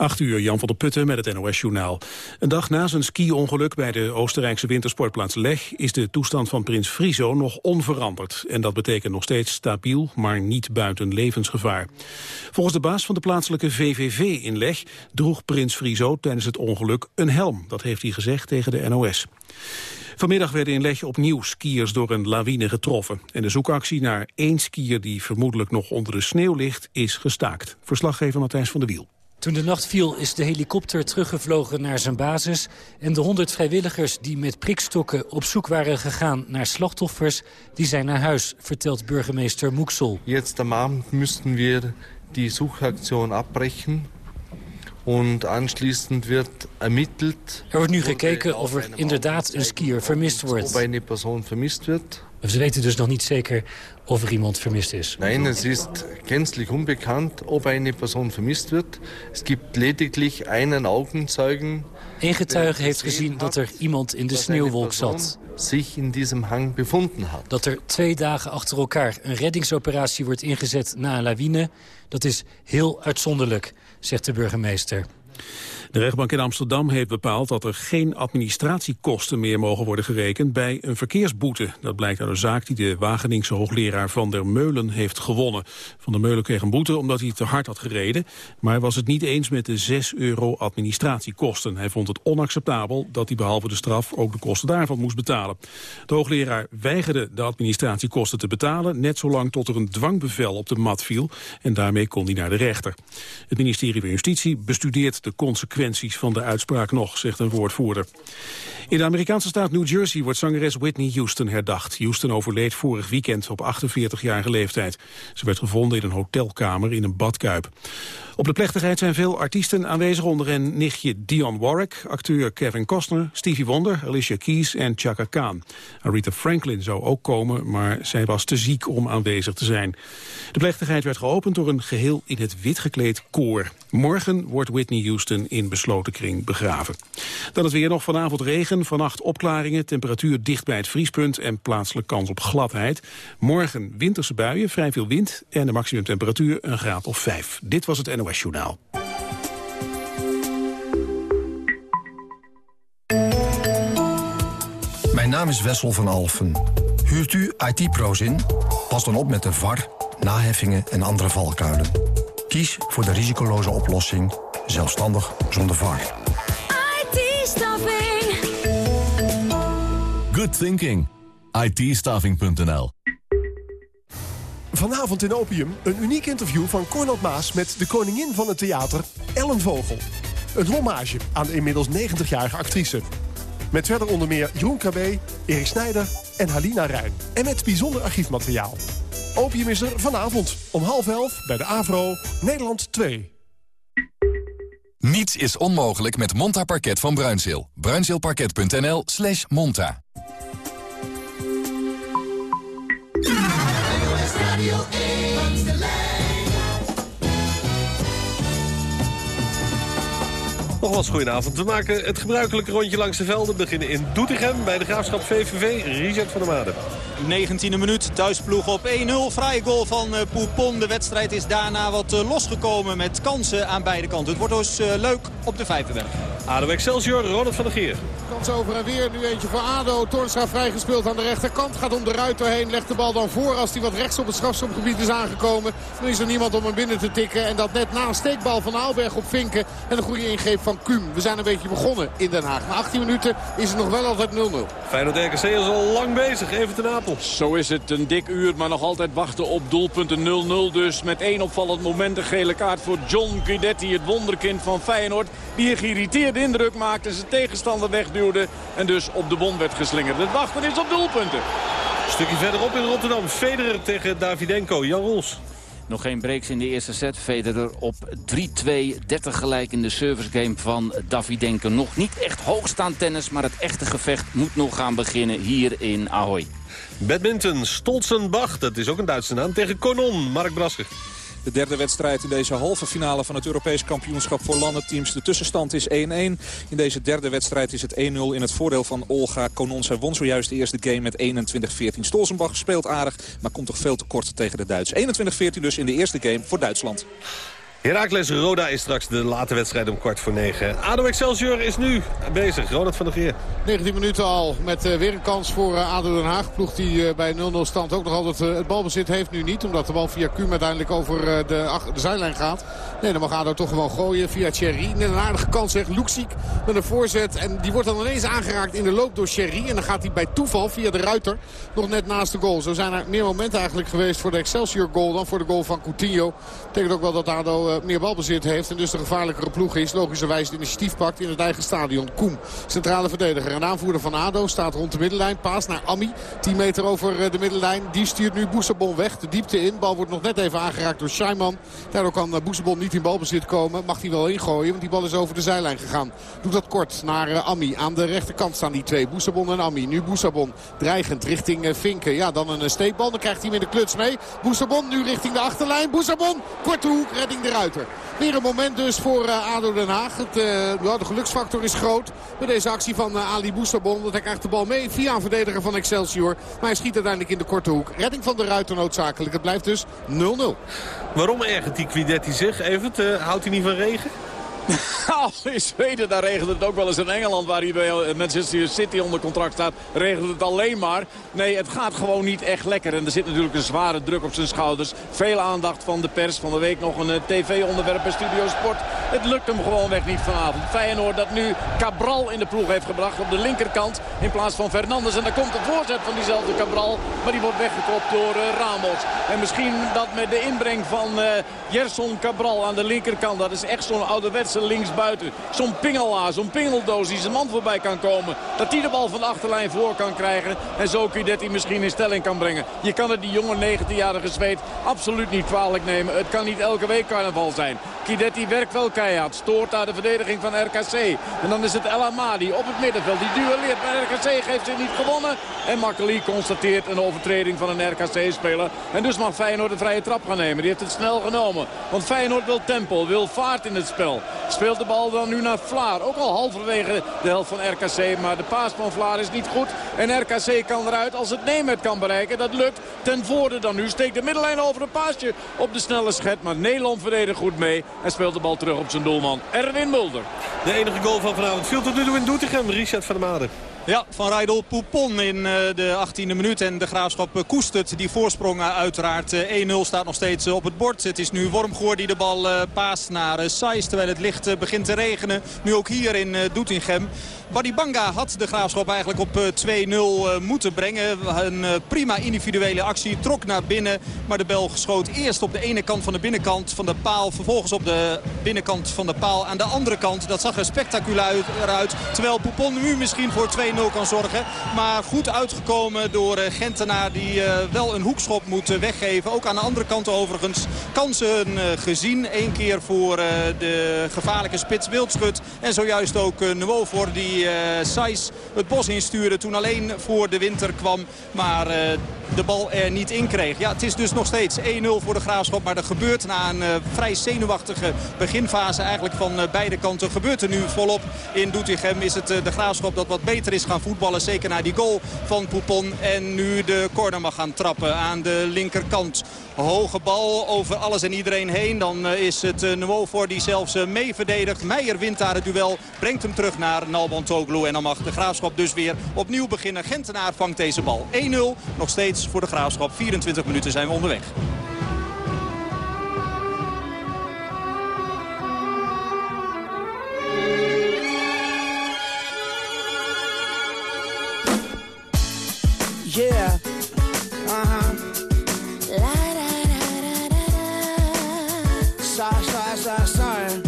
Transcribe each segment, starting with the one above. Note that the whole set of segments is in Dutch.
8 uur, Jan van der Putten met het NOS-journaal. Een dag na zijn ski-ongeluk bij de Oostenrijkse wintersportplaats Leg... is de toestand van prins Friso nog onveranderd. En dat betekent nog steeds stabiel, maar niet buiten levensgevaar. Volgens de baas van de plaatselijke VVV in Leg... droeg prins Friso tijdens het ongeluk een helm. Dat heeft hij gezegd tegen de NOS. Vanmiddag werden in Leg opnieuw skiers door een lawine getroffen. En de zoekactie naar één skier die vermoedelijk nog onder de sneeuw ligt... is gestaakt. Verslaggever Matthijs van der Wiel. Toen de nacht viel is de helikopter teruggevlogen naar zijn basis... en de 100 vrijwilligers die met prikstokken op zoek waren gegaan naar slachtoffers... die zijn naar huis, vertelt burgemeester Moeksel. Jetzt am Abend müssten wir die Suchaktion abbrechen... Und anschließend wird ermittelt. Er wordt nu gekeken of er inderdaad een skier vermist wordt. Of een persoon vermist wordt. Ze weten dus nog niet zeker of er iemand vermist is. Nein, es ist gänzlich unbekannt, ob eine Person vermisst wird. Es gibt lediglich einen Augenzeugen. Een getuige heeft gezien dat er iemand in de sneeuwwolk zat. zich in diesem hang bevonden had. Dat er twee dagen achter elkaar een reddingsoperatie wordt ingezet na een lawine... dat is heel uitzonderlijk, zegt de burgemeester. De rechtbank in Amsterdam heeft bepaald dat er geen administratiekosten meer mogen worden gerekend bij een verkeersboete. Dat blijkt uit een zaak die de Wageningse hoogleraar Van der Meulen heeft gewonnen. Van der Meulen kreeg een boete omdat hij te hard had gereden, maar was het niet eens met de 6 euro administratiekosten. Hij vond het onacceptabel dat hij behalve de straf ook de kosten daarvan moest betalen. De hoogleraar weigerde de administratiekosten te betalen, net zolang tot er een dwangbevel op de mat viel en daarmee kon hij naar de rechter. Het ministerie van Justitie bestudeert de consequenties van de uitspraak nog, zegt een woordvoerder. In de Amerikaanse staat New Jersey wordt zangeres Whitney Houston herdacht. Houston overleed vorig weekend op 48-jarige leeftijd. Ze werd gevonden in een hotelkamer in een badkuip. Op de plechtigheid zijn veel artiesten aanwezig, onder hen nichtje Dion Warwick, acteur Kevin Costner, Stevie Wonder, Alicia Keys en Chaka Khan. Aretha Franklin zou ook komen, maar zij was te ziek om aanwezig te zijn. De plechtigheid werd geopend door een geheel in het wit gekleed koor. Morgen wordt Whitney Houston in besloten kring begraven. Dan het weer nog vanavond regen, vannacht opklaringen, temperatuur dicht bij het vriespunt en plaatselijk kans op gladheid. Morgen winterse buien, vrij veel wind en de maximumtemperatuur een graad of 5. Dit was het NOS Journaal. Mijn naam is Wessel van Alfen. Huurt u IT-pro's in? Pas dan op met de VAR, naheffingen en andere valkuilen. Kies voor de risicoloze oplossing, zelfstandig zonder VAR. IT-staffing. Good thinking. it Vanavond in Opium een uniek interview van Cornel Maas... met de koningin van het theater, Ellen Vogel. Een hommage aan de inmiddels 90-jarige actrice. Met verder onder meer Jeroen KB, Erik Snijder en Halina Rijn. En met bijzonder archiefmateriaal. Opium is er vanavond om half elf bij de AVRO, Nederland 2. Niets is onmogelijk met Monta Parket van Bruinzeel. Bruinzeelparket.nl slash monta. Nogmaals, goedenavond. We maken het gebruikelijke rondje langs de velden. We beginnen in Doetinchem bij de Graafschap VVV. Richard van der Made. 19e minuut, thuisploeg op 1-0. Vrije goal van uh, Poupon. De wedstrijd is daarna wat uh, losgekomen met kansen aan beide kanten. Het wordt dus uh, leuk op de Vijverberg. ADO Excelsior, Ronald van der Geer. Kans over en weer. Nu eentje voor ADO. Toornstra vrijgespeeld aan de rechterkant. Gaat om de ruiter heen. Legt de bal dan voor als hij wat rechts op het strafschopgebied is aangekomen. Nu is er niemand om hem binnen te tikken. En dat net na een steekbal van Aalberg op Vinken. En een goede ingreep van Kuhn. We zijn een beetje begonnen in Den Haag. Na 18 minuten is het nog wel altijd 0-0. Feyenoord RKC is al lang bezig. Even ten Apel. Zo is het. Een dik uur, maar nog altijd wachten op doelpunten 0-0 dus. Met één opvallend moment een gele kaart voor John Guidetti, het wonderkind van Feyenoord. Die een geïrriteerde indruk maakte, zijn tegenstander wegduwde en dus op de bon werd geslingerd. Het wachten is op doelpunten. Een stukje verderop in Rotterdam. Federer tegen Davidenko. Jan Roels. Nog geen breaks in de eerste set. Federer op 3-2. 30 gelijk in de service game van Davidenko. Nog niet echt hoogstaand tennis, maar het echte gevecht moet nog gaan beginnen hier in Ahoy. Badminton, Stolzenbach, dat is ook een Duitse naam, tegen Konon, Mark Brasser. De derde wedstrijd in deze halve finale van het Europees kampioenschap voor landenteams. De tussenstand is 1-1. In deze derde wedstrijd is het 1-0 in het voordeel van Olga Konon. Zij won zojuist de eerste game met 21-14. Stolzenbach speelt aardig, maar komt toch veel te kort tegen de Duits. 21-14 dus in de eerste game voor Duitsland. Heracles Roda is straks de late wedstrijd om kwart voor negen. ADO Excelsior is nu bezig. Ronald van der Geer. 19 minuten al met uh, weer een kans voor uh, ADO Den Haag. Ploeg die uh, bij 0-0 stand ook nog altijd het balbezit heeft. Nu niet, omdat de bal via Kuhn uiteindelijk over de, de zijlijn gaat. Nee, dan mag ADO toch gewoon gooien via Thierry. Een aardige kans zegt Luxiek met een voorzet. En die wordt dan ineens aangeraakt in de loop door Thierry. En dan gaat hij bij toeval via de ruiter nog net naast de goal. Zo zijn er meer momenten eigenlijk geweest voor de Excelsior goal dan voor de goal van Coutinho. Betekent ook wel dat ADO meer balbezit heeft. En dus de gevaarlijkere ploeg is. Logischerwijs het initiatief pakt in het eigen stadion. Koem, centrale verdediger en aanvoerder van ADO, staat rond de middenlijn. Paas naar Ami, 10 meter over de middenlijn. Die stuurt nu Boesebon weg, de diepte in. Bal wordt nog net even aangeraakt door Scheiman. Daardoor kan Boesebon niet in balbezit komen. Mag hij wel ingooien, want die bal is over de zijlijn gegaan. Doet dat kort naar Ami. Aan de rechterkant staan die twee, Boesebon en Ami. Nu Boesebon dreigend richting Vinken. Ja, dan een steekbal. Dan krijgt hij met de kluts mee. Boesebon nu richting de achterlijn. Boesebon, korte hoek, redding de Weer een moment dus voor uh, ADO Den Haag. Het, uh, de geluksfactor is groot bij deze actie van uh, Ali Boussabon. Dat hij krijgt de bal mee via een verdediger van Excelsior. Maar hij schiet uiteindelijk in de korte hoek. Redding van de ruiter noodzakelijk. Het blijft dus 0-0. Waarom ergert die Quidetti zich? Even, houdt hij niet van regen? Nou, in Zweden daar regent het ook wel eens in Engeland... waar hij bij Manchester City onder contract staat, regent het alleen maar. Nee, het gaat gewoon niet echt lekker. En er zit natuurlijk een zware druk op zijn schouders. Veel aandacht van de pers. Van de week nog een tv-onderwerp bij Studio Sport. Het lukt hem gewoonweg niet vanavond. Feyenoord dat nu Cabral in de ploeg heeft gebracht op de linkerkant... in plaats van Fernandes. En dan komt het voorzet van diezelfde Cabral. Maar die wordt weggekopt door uh, Ramos. En misschien dat met de inbreng van uh, Gerson Cabral aan de linkerkant... dat is echt zo'n ouderwetse linksbuiten. Zo'n pingelaar, zo'n pingeldoos die zijn man voorbij kan komen. Dat hij de bal van de achterlijn voor kan krijgen. En zo hij misschien in stelling kan brengen. Je kan het die jonge 19-jarige Zweed absoluut niet kwalijk nemen. Het kan niet elke week carnaval zijn. Kidetti werkt wel keihard. Stoort daar de verdediging van RKC. En dan is het El Amadi op het middenveld. Die duelleert. Maar RKC geeft zich niet gewonnen. En Makkeli constateert een overtreding van een RKC-speler. En dus mag Feyenoord de vrije trap gaan nemen. Die heeft het snel genomen. Want Feyenoord wil tempo, wil vaart in het spel. Speelt de bal dan nu naar Vlaar. Ook al halverwege de helft van RKC. Maar de paas van Vlaar is niet goed. En RKC kan eruit als het Nemet kan bereiken. Dat lukt ten voorde dan nu. Steekt de middenlijn over een paasje op de snelle schet. Maar Nederland verdedigt goed mee. En speelt de bal terug op zijn doelman. Erwin Mulder. De enige goal van vanavond viel tot nu toe in Doetinchem. Richard van der Made. Ja, Van Rijdel Poupon in de 18e minuut. En de Graafschap koestert die voorsprong uiteraard. 1-0 staat nog steeds op het bord. Het is nu Wormgoor die de bal paast naar Sais. Terwijl het licht begint te regenen. Nu ook hier in Doetinchem. Badibanga had de Graafschap eigenlijk op 2-0 moeten brengen. Een prima individuele actie. Trok naar binnen. Maar de Belg schoot eerst op de ene kant van de binnenkant van de paal. Vervolgens op de binnenkant van de paal aan de andere kant. Dat zag er spectaculair uit. Terwijl Poupon nu misschien voor 2-0 kan zorgen. Maar goed uitgekomen door Gentenaar die wel een hoekschop moet weggeven. Ook aan de andere kant overigens kansen gezien. Eén keer voor de gevaarlijke spits Wildschut. En zojuist ook Nuovo die Sais het bos instuurde toen alleen voor de winter kwam. Maar de bal er niet in kreeg. Ja, het is dus nog steeds 1-0 voor de Graafschap. Maar er gebeurt na een vrij zenuwachtige beginfase eigenlijk van beide kanten. Gebeurt er nu volop in Doetinchem. Is het de Graafschap dat wat beter is gaan voetballen. Zeker na die goal van Poupon. En nu de corner mag gaan trappen aan de linkerkant. Hoge bal over alles en iedereen heen. Dan is het uh, voor die zelfs mee verdedigt. Meijer wint daar het duel. Brengt hem terug naar Nalban Toglu. En dan mag de Graafschap dus weer opnieuw beginnen. Gentenaar vangt deze bal. 1-0 nog steeds voor de Graafschap. 24 minuten zijn we onderweg. Yeah. Uh-huh. Sorry, sorry, sorry, sorry.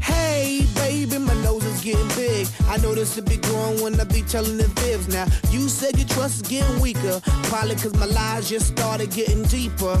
Hey, baby, my nose is getting big. I know this will be growing when I be telling the fibs. Now, you said your trust is getting weaker. Probably cause my lies just started getting deeper.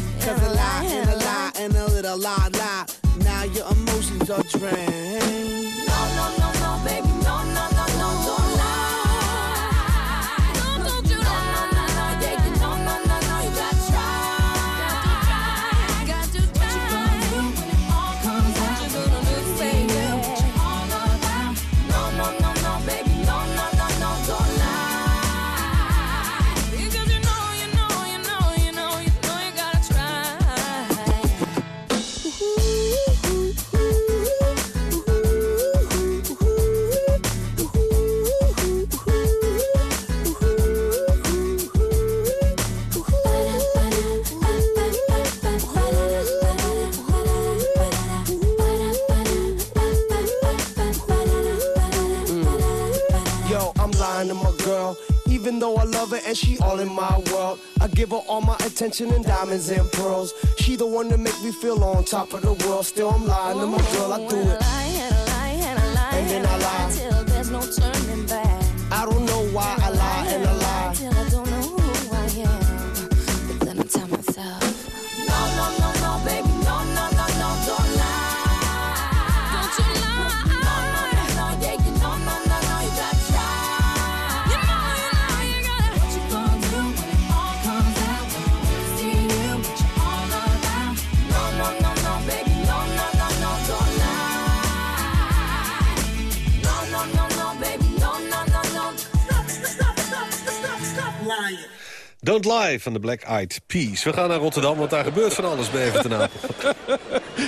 Cause a lie and a lie and a little lie lie. Now your emotions are drained. Attention and diamonds and pearls. She the one that make me feel on top of the world. Still, I'm lying to my girl. I do it. And then I lie. Don't Lie van de Black Eyed Peas. We gaan naar Rotterdam, want daar gebeurt van alles bij Everton.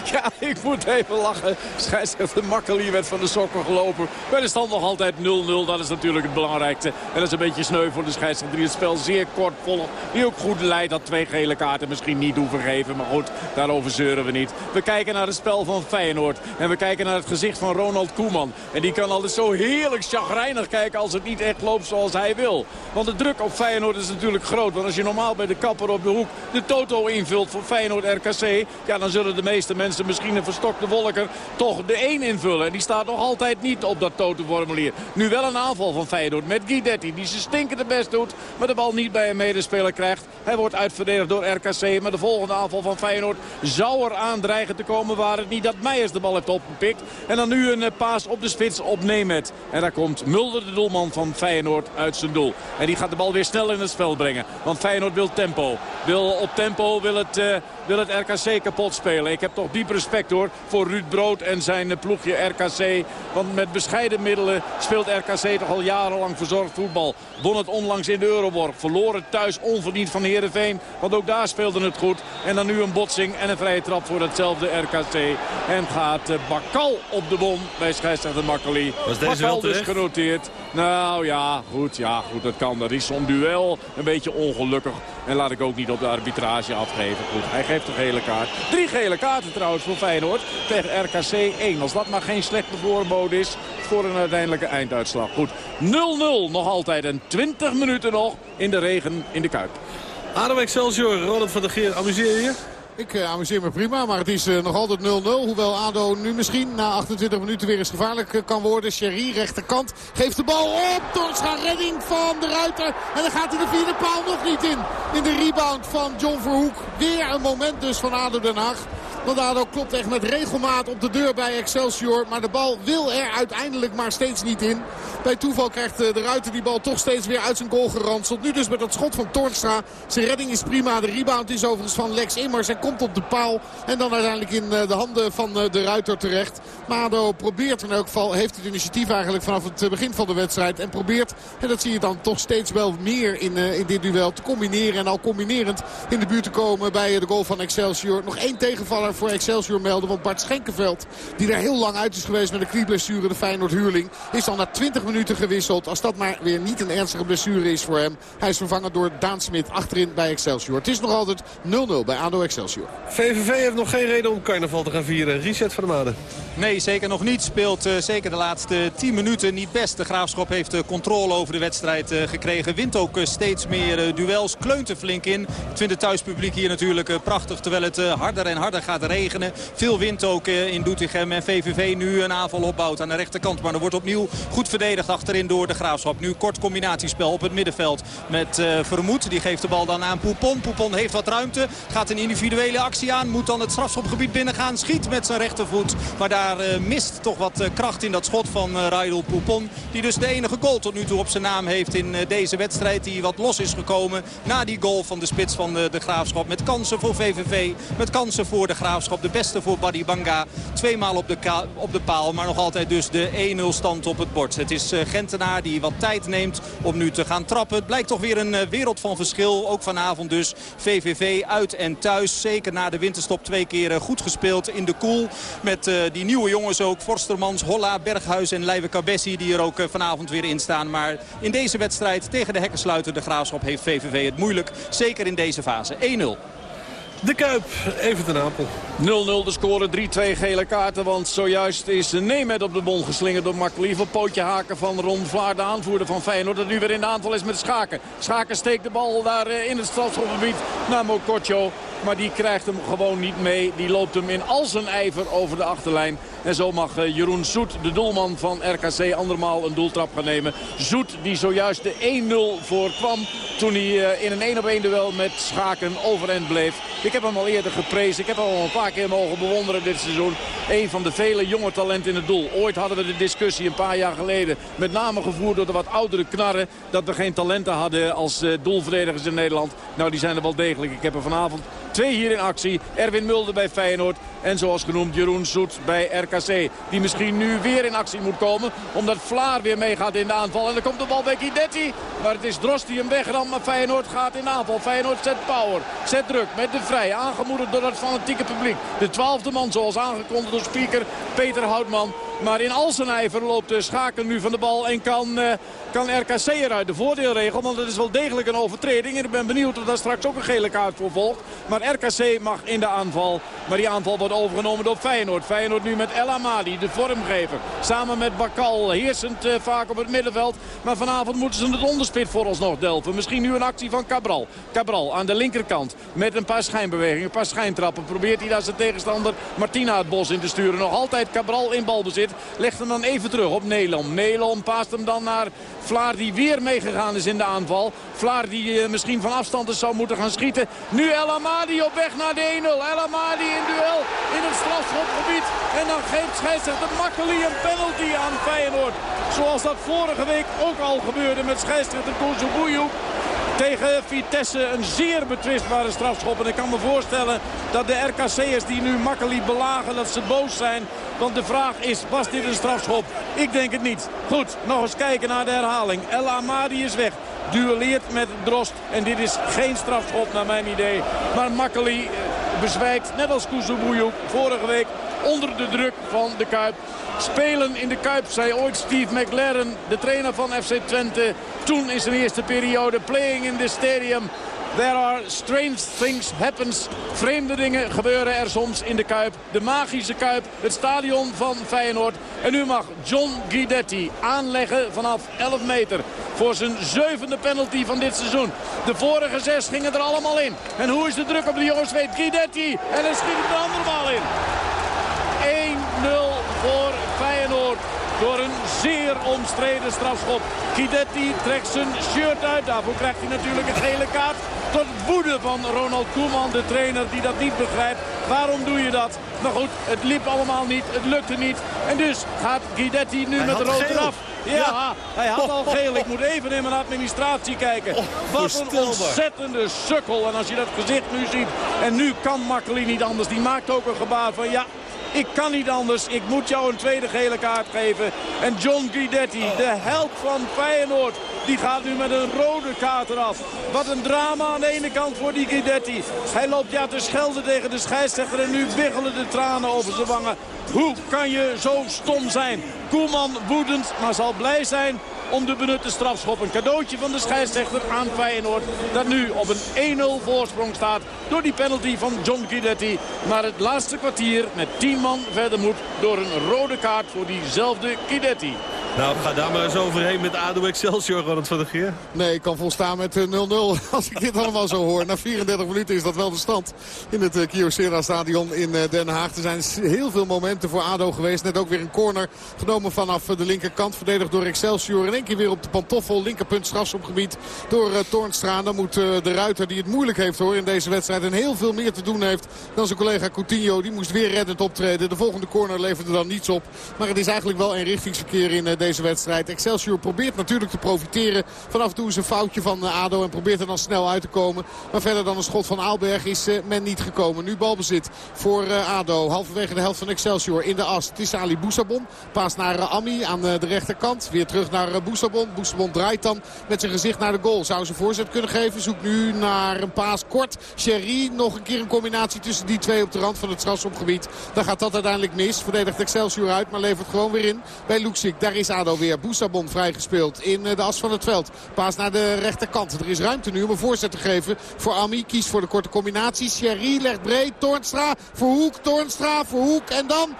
Ja, ik moet even lachen. Scheidsrechter Makkeli werd van de sokken gelopen. Bij de stand nog altijd 0-0. Dat is natuurlijk het belangrijkste. En dat is een beetje sneu voor de scheidsrechter die het spel zeer kort volgt. Die ook goed leidt. Dat twee gele kaarten misschien niet hoeven geven. Maar goed, daarover zeuren we niet. We kijken naar het spel van Feyenoord. En we kijken naar het gezicht van Ronald Koeman. En die kan altijd zo heerlijk chagrijnig kijken als het niet echt loopt zoals hij wil. Want de druk op Feyenoord is natuurlijk groot. Want als je normaal bij de kapper op de hoek de toto invult voor Feyenoord RKC... ja, dan zullen de meeste mensen misschien een verstokte wolker toch de 1 invullen. En die staat nog altijd niet op dat toto-formulier. Nu wel een aanval van Feyenoord met Guidetti die zijn stinkende best doet... maar de bal niet bij een medespeler krijgt. Hij wordt uitverdedigd door RKC. Maar de volgende aanval van Feyenoord zou er aan dreigen te komen... waar het niet dat Meijers de bal heeft opgepikt. En dan nu een eh, paas op de spits op Nemet. En daar komt Mulder, de doelman van Feyenoord, uit zijn doel. En die gaat de bal weer snel in het spel brengen. Want Feyenoord wil tempo. Wil op tempo, wil het, eh, wil het RKC kapot spelen. Ik heb toch diep respect hoor voor Ruud Brood en zijn eh, ploegje RKC. Want met bescheiden middelen speelt RKC toch al jarenlang verzorgd voetbal. Won het onlangs in de Euroborg. Verloren thuis onverdiend van Heerenveen. Want ook daar speelde het goed. En dan nu een botsing en een vrije trap voor hetzelfde RKC. En gaat uh, Bakal op de bon bij scheidsrechter Makkeli. Was deze Bakal dus genoteerd. Nou ja, goed, ja, goed, dat kan. Dat is zo'n duel een beetje ongelukkig. En laat ik ook niet op de arbitrage afgeven. Goed, hij geeft een gele kaart. Drie gele kaarten trouwens voor Feyenoord tegen RKC 1. Als dat maar geen slechte voorbode is voor een uiteindelijke einduitslag. Goed, 0-0 nog altijd en 20 minuten nog in de regen in de Kuip. Adem Excelsior, Ronald van der Geer, amuseer je? Ik eh, amuseer me prima, maar het is eh, nog altijd 0-0. Hoewel ADO nu misschien na 28 minuten weer eens gevaarlijk eh, kan worden. Sherry, rechterkant, geeft de bal op. Torscha, redding van de Ruiter. En dan gaat hij de vierde paal nog niet in. In de rebound van John Verhoek. Weer een moment dus van ADO Den Haag. ADO klopt echt met regelmaat op de deur bij Excelsior. Maar de bal wil er uiteindelijk maar steeds niet in. Bij toeval krijgt eh, de Ruiter die bal toch steeds weer uit zijn goal geranseld. Nu dus met dat schot van Toornstra. Zijn redding is prima. De rebound is overigens van Lex Immers. Hij komt op de paal. En dan uiteindelijk in eh, de handen van eh, de Ruiter terecht. Maar ADO probeert in elk geval. Heeft het initiatief eigenlijk vanaf het begin van de wedstrijd. En probeert, en dat zie je dan toch steeds wel meer in, in dit duel. Te combineren en al combinerend in de buurt te komen bij de goal van Excelsior. Nog één tegenvaller voor Excelsior melden. Want Bart Schenkenveld, die er heel lang uit is geweest met een knieblessure, de Feyenoord-huurling, is al na 20 minuten gewisseld. Als dat maar weer niet een ernstige blessure is voor hem. Hij is vervangen door Daan Smit achterin bij Excelsior. Het is nog altijd 0-0 bij ADO Excelsior. VVV heeft nog geen reden om carnaval te gaan vieren. Reset van de Maden. Nee, zeker nog niet. Speelt uh, zeker de laatste 10 minuten niet best. De Graafschap heeft uh, controle over de wedstrijd uh, gekregen. Wint ook steeds meer duels. Kleunt er flink in. Ik vind het thuispubliek hier natuurlijk prachtig. Terwijl het harder en harder gaat regenen. Veel wind ook in Doetinchem. En VVV nu een aanval opbouwt aan de rechterkant. Maar er wordt opnieuw goed verdedigd achterin door de Graafschap. Nu kort combinatiespel op het middenveld met Vermoed. Die geeft de bal dan aan Poupon. Poupon heeft wat ruimte. Gaat een individuele actie aan. Moet dan het strafschopgebied binnengaan. Schiet met zijn rechtervoet. Maar daar uh, mist toch wat uh, kracht in dat schot van uh, Raidel Poupon. Die dus de enige goal tot nu toe op zijn naam heeft in deze wedstrijd. Die wat los is gekomen na die goal van de spits van de Graafschap. Met kansen voor VVV. Met kansen voor de Graafschap. De beste voor Badi Banga. Tweemaal op de, op de paal. Maar nog altijd dus de 1-0 stand op het bord. Het is Gentenaar die wat tijd neemt om nu te gaan trappen. Het blijkt toch weer een wereld van verschil. Ook vanavond dus VVV uit en thuis. Zeker na de winterstop twee keer goed gespeeld in de koel. Met uh, die nieuwe jongens ook. Forstermans, Holla, Berghuis en Leive Cabessi die er ook vanavond weer in staan. Maar in deze wedstrijd tegen de hekkensluiter de Graafschap heeft VVV het moeilijk. Zeker in deze fase. 1-0. De Kuip, even ten Apel. 0-0 de score, 3-2 gele kaarten. Want zojuist is Nemet op de bol geslingerd door. Een pootje haken van Ron Vlaar, de aanvoerder van Feyenoord. Dat nu weer in de aanval is met Schaken. Schaken steekt de bal daar eh, in het strafschopgebied naar Mokotjo. Maar die krijgt hem gewoon niet mee. Die loopt hem in al zijn ijver over de achterlijn. En zo mag eh, Jeroen Zoet, de doelman van RKC, andermaal een doeltrap gaan nemen. Zoet die zojuist de 1-0 voorkwam toen hij eh, in een 1 op 1 duel met Schaken overeind bleef. Heb hem al eerder geprezen. Ik heb hem al een paar keer mogen bewonderen dit seizoen. Een van de vele jonge talenten in het doel. Ooit hadden we de discussie een paar jaar geleden. Met name gevoerd door de wat oudere knarren. Dat we geen talenten hadden als eh, doelverdedigers in Nederland. Nou, die zijn er wel degelijk. Ik heb er vanavond twee hier in actie. Erwin Mulder bij Feyenoord. En zoals genoemd Jeroen Zoet bij RKC. Die misschien nu weer in actie moet komen. Omdat Vlaar weer meegaat in de aanval. En dan komt de bal bij Guidetti. Maar het is Drost die hem wegramt. Maar Feyenoord gaat in de aanval. Feyenoord zet power. Zet druk met de vrij. Aangemoedigd door het fanatieke publiek. De twaalfde man zoals aangekondigd door speaker Peter Houtman. Maar in al zijn ijver loopt de schaken nu van de bal en kan, uh, kan RKC eruit de voordeelregel. Want het is wel degelijk een overtreding. En ik ben benieuwd of daar straks ook een gele kaart voor volgt. Maar RKC mag in de aanval. Maar die aanval wordt overgenomen door Feyenoord. Feyenoord nu met El Amadi, de vormgever. Samen met Bakal, heersend uh, vaak op het middenveld. Maar vanavond moeten ze het onderspit vooralsnog delven. Misschien nu een actie van Cabral. Cabral aan de linkerkant met een paar schijnbewegingen, een paar schijntrappen. Probeert hij daar zijn tegenstander Martina het bos in te sturen. Nog altijd Cabral in balbezit. Legt hem dan even terug op Nelom. Nelom paast hem dan naar Vlaar die weer meegegaan is in de aanval. Vlaar die uh, misschien van afstand zou moeten gaan schieten. Nu El Amadi op weg naar de 1-0. El Amadi in duel in het strafschopgebied. En dan geeft scheidsrechter Makkeli een penalty aan Feyenoord. Zoals dat vorige week ook al gebeurde met scheidsrechter Kouzoubouyou tegen Vitesse een zeer betwistbare strafschop. En ik kan me voorstellen dat de RKC'ers die nu makkelijk belagen, dat ze boos zijn. Want de vraag is, was dit een strafschop? Ik denk het niet. Goed, nog eens kijken naar de herhaling. El Amadi is weg. Duelleert met Drost. En dit is geen strafschop naar mijn idee. Maar Makkeli bezwijkt, net als Kuzubuyuk vorige week, onder de druk van de Kuip. Spelen in de Kuip, zei ooit Steve McLaren, de trainer van FC Twente. Toen in zijn eerste periode, playing in the stadium. There are strange things happens. Vreemde dingen gebeuren er soms in de Kuip. De magische Kuip, het stadion van Feyenoord. En nu mag John Guidetti aanleggen vanaf 11 meter. Voor zijn zevende penalty van dit seizoen. De vorige zes gingen er allemaal in. En hoe is de druk op de jongens weet Guidetti. En hij schiet er andermaal in. 1-0 voor Feyenoord door een zeer omstreden strafschop. Guidetti trekt zijn shirt uit. Daarvoor krijgt hij natuurlijk een gele kaart. Tot woede van Ronald Koeman, de trainer die dat niet begrijpt. Waarom doe je dat? Maar goed, het liep allemaal niet. Het lukte niet. En dus gaat Guidetti nu Hij met had rood eraf. Ja, Ja. hij had al geel. Ik moet even in mijn administratie kijken. Wat een ontzettende sukkel. En als je dat gezicht nu ziet. En nu kan Makkeli niet anders. Die maakt ook een gebaar van ja, Ik kan niet anders. Ik moet jou een tweede gele kaart geven. En John Guidetti, de held van Feyenoord, die gaat nu met een rode kaart eraf. Wat een drama aan de ene kant voor die Guidetti. Hij loopt ja te schelden tegen de scheidsrechter en nu biggelen de tranen over zijn wangen. Hoe kan je zo stom zijn? Koeman woedend, maar zal blij zijn om de benutte strafschop. Een cadeautje van de scheidsrechter aan Feyenoord. Dat nu op een 1-0 voorsprong staat door die penalty van John Guidetti. Maar het laatste kwartier met 10 man verder moet door een rode kaart voor diezelfde Guidetti. Nou, ga daar maar eens overheen met ADO Excelsior, Ronald van der Geer. Nee, ik kan volstaan met eh, 0-0 als ik dit allemaal zo hoor. Na 34 minuten is dat wel de stand in het uh, Kyocera stadion in uh, Den Haag. Er zijn heel veel momenten voor ADO geweest. Net ook weer een corner genomen vanaf de linkerkant. Verdedigd door Excelsior. In één keer weer op de pantoffel. Linkerpunt strafschopgebied door uh. Dan moet de ruiter die het moeilijk heeft hoor in deze wedstrijd. En heel veel meer te doen heeft dan zijn collega Coutinho. Die moest weer reddend optreden. De volgende corner leverde dan niets op. Maar het is eigenlijk wel een richtingsverkeer in deze wedstrijd. Excelsior probeert natuurlijk te profiteren. Vanaf en toe is een foutje van ADO en probeert er dan snel uit te komen. Maar verder dan een schot van Aalberg is men niet gekomen. Nu balbezit voor ADO. Halverwege de helft van Excelsior in de as. Het is Ali Boussabon. Paas naar Ami aan de rechterkant. Weer terug naar Boussabon. Boussabon draait dan met zijn gezicht naar de goal. Zou ze voorzet kunnen geven. Zoekt nu naar een paas kort. Sherry nog een keer een combinatie tussen die twee op de rand van het strafschopgebied. Dan gaat dat uiteindelijk mis. Verdedigt Excelsior uit. Maar levert gewoon weer in bij Luxik. Daar is ADO weer. Boussabon vrijgespeeld in de as van het veld. Paas naar de rechterkant. Er is ruimte nu om een voorzet te geven voor Ami. Kiest voor de korte combinatie. Sherry legt breed. Toornstra voor Hoek. Toornstra voor Hoek. En dan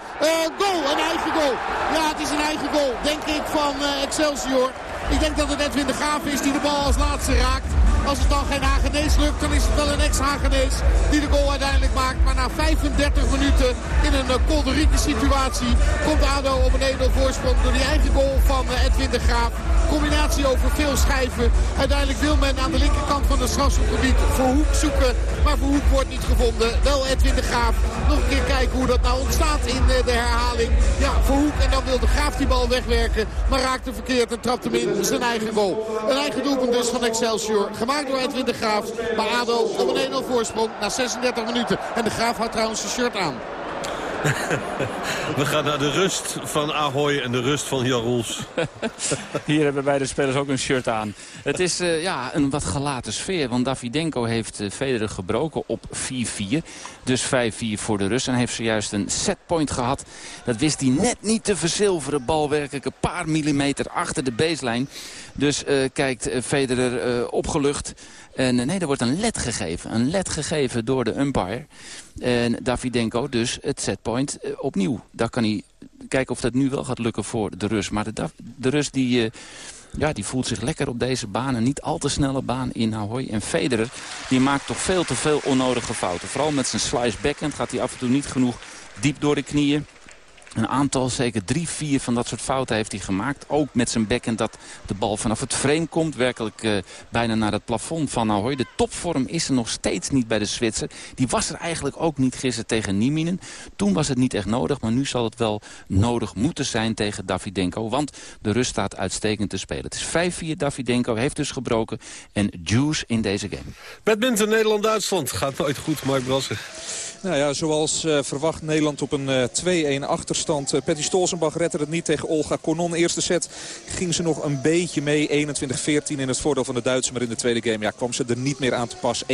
goal. Een eigen goal. Ja, het is een eigen goal. Denk ik van uh, Excelsior. Ik denk dat het Edwin de Graaf is die de bal als laatste raakt. Als het dan geen Hagenees lukt, dan is het wel een ex-Hagenees die de goal uiteindelijk maakt. Maar na 35 minuten in een uh, kolderieke situatie komt ADO op een 1-0 voorsprong door die eigen goal van uh, Edwin de Graaf. Combinatie over veel schijven. Uiteindelijk wil men aan de linkerkant van het strafschopgebied voor Hoek zoeken. Maar voor Hoek wordt niet gevonden. Wel Edwin de Graaf. Nog een keer kijken hoe dat nou ontstaat in uh, de herhaling. Ja, voor Hoek. En dan wil de Graaf die bal wegwerken. Maar raakt hem verkeerd en trapt hem in zijn eigen goal. Een eigen doelpunt dus van Excelsior. Gemaakt door Edwin de Graaf. Maar ADO op een 1-0 voorsprong na 36 minuten. En de Graaf houdt trouwens zijn shirt aan. We gaan naar de rust van Ahoy en de rust van Jan. Hier hebben beide spelers ook een shirt aan. Het is uh, ja, een wat gelaten sfeer. Want Davidenko heeft uh, Federer gebroken op 4-4. Dus 5-4 voor de rust. En heeft zojuist een setpoint gehad. Dat wist hij net niet te verzilveren. Bal werkelijk een paar millimeter achter de baseline. Dus uh, kijkt Federer opgelucht. En nee, er wordt een led gegeven. Een led gegeven door de umpire. En Davidenko dus het setpoint uh, opnieuw. Daar kan hij kijken of dat nu wel gaat lukken voor de Rus. Maar de, Rus die, uh, ja, die voelt zich lekker op deze baan. Een niet al te snelle baan in Ahoy. En Federer die maakt toch veel te veel onnodige fouten. Vooral met zijn slice backhand gaat hij af en toe niet genoeg diep door de knieën. Een aantal, zeker drie, vier van dat soort fouten heeft hij gemaakt. Ook met zijn bekken dat de bal vanaf het frame komt. Werkelijk uh, bijna naar het plafond van Ahoy. De topvorm is er nog steeds niet bij de Zwitser. Die was er eigenlijk ook niet gisteren tegen Nieminen. Toen was het niet echt nodig, maar nu zal het wel nodig moeten zijn tegen Davidenko. Want de rust staat uitstekend te spelen. Het is 5-4, Davidenko heeft dus gebroken. En juice in deze game. Badminton Nederland-Duitsland gaat nooit goed, Mark Brasser. Nou ja, zoals uh, verwacht Nederland op een uh, 2-1 achterstand. Uh, Patty Stolzenbach redde het niet tegen Olga Konon. Eerste set ging ze nog een beetje mee. 21-14 in het voordeel van de Duitsers. Maar in de tweede game ja, kwam ze er niet meer aan te pas. 21-6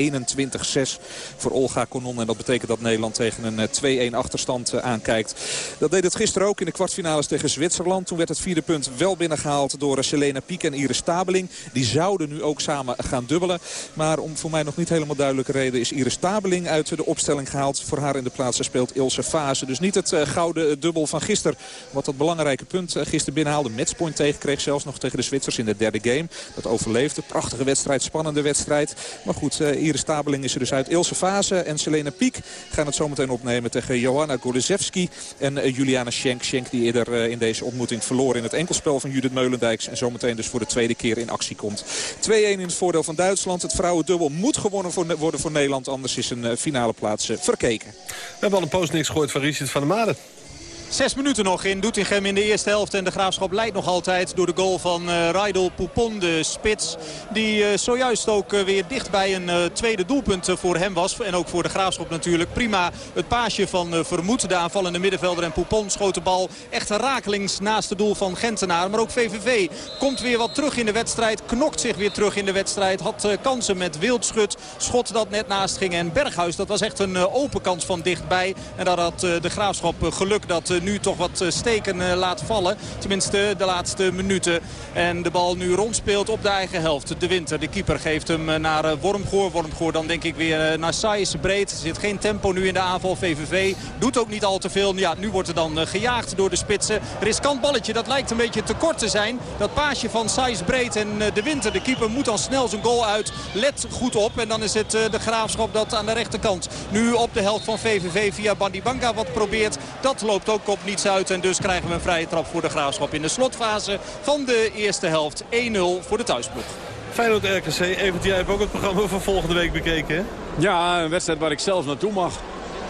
voor Olga Konon. En dat betekent dat Nederland tegen een 2-1 achterstand aankijkt. Dat deed het gisteren ook in de kwartfinales tegen Zwitserland. Toen werd het vierde punt wel binnengehaald door Selena Piek en Iris Stabeling. Die zouden nu ook samen gaan dubbelen. Maar om voor mij nog niet helemaal duidelijke reden is Iris Stabeling uit de opstelling gehaald. Voor haar in de plaats speelt Ilse Fase. Dus niet het uh, gouden dubbel van gisteren. Wat dat belangrijke punt uh, gisteren binnenhaalde. Matchpoint tegenkreeg zelfs nog tegen de Zwitsers in de derde game. Dat overleefde. Prachtige wedstrijd, spannende wedstrijd. Maar goed, Iris Stabeling is er dus uit. Ilse Fase en Selena Piek gaan het zometeen opnemen tegen Johanna Golizewski. En Juliana Schenk. Schenk die eerder in deze ontmoeting verloor in het enkelspel van Judith Meulendijks. En zometeen dus voor de tweede keer in actie komt. 2-1 in het voordeel van Duitsland. Het vrouwendubbel moet gewonnen worden voor Nederland. Anders is een finale plaats verkeken. We hebben al een post niks gehoord van Richard van der Maden. Zes minuten nog in Doetinchem in de eerste helft. En de Graafschap leidt nog altijd door de goal van uh, Raidel Poupon, de spits. Die uh, zojuist ook uh, weer dicht bij een tweede doelpunt voor hem was. En ook voor de Graafschap natuurlijk. Prima het paasje van Vermoed, de aanvallende middenvelder. En Poupon schoot de bal echt rakelings naast het doel van Gentenaar. Maar ook VVV komt weer wat terug in de wedstrijd. Knokt zich weer terug in de wedstrijd. Had kansen met Wildschut. Schot dat net naast ging. En Berghuis, dat was echt een open kans van dichtbij. En daar had de Graafschap geluk dat nu toch wat steken laat vallen. Tenminste de laatste minuten. En de bal nu rondspeelt op de eigen helft. De Winter, de keeper, geeft hem naar Wormgoor. Wormgoor dan denk ik weer naar Saïs breed. Er zit geen tempo nu in de aanval. VVV doet ook niet al te veel. Ja, nu wordt er dan gejaagd door de spitsen. Riskant balletje, dat lijkt een beetje te kort te zijn. Dat paasje van Saïs breed en de Winter, de keeper, moet dan snel zijn goal uit. Let goed op en dan is het de Graafschap dat aan de rechterkant nu op de helft van VVV via Bandibanga wat probeert. Dat loopt ook op niets uit. En dus krijgen we een vrije trap voor de Graafschap in de slotfase van de eerste helft. 1-0 voor de thuisploeg. Feyenoord RKC. Evert, jij hebt ook het programma van volgende week bekeken, hè? Ja, een wedstrijd waar ik zelf naartoe mag.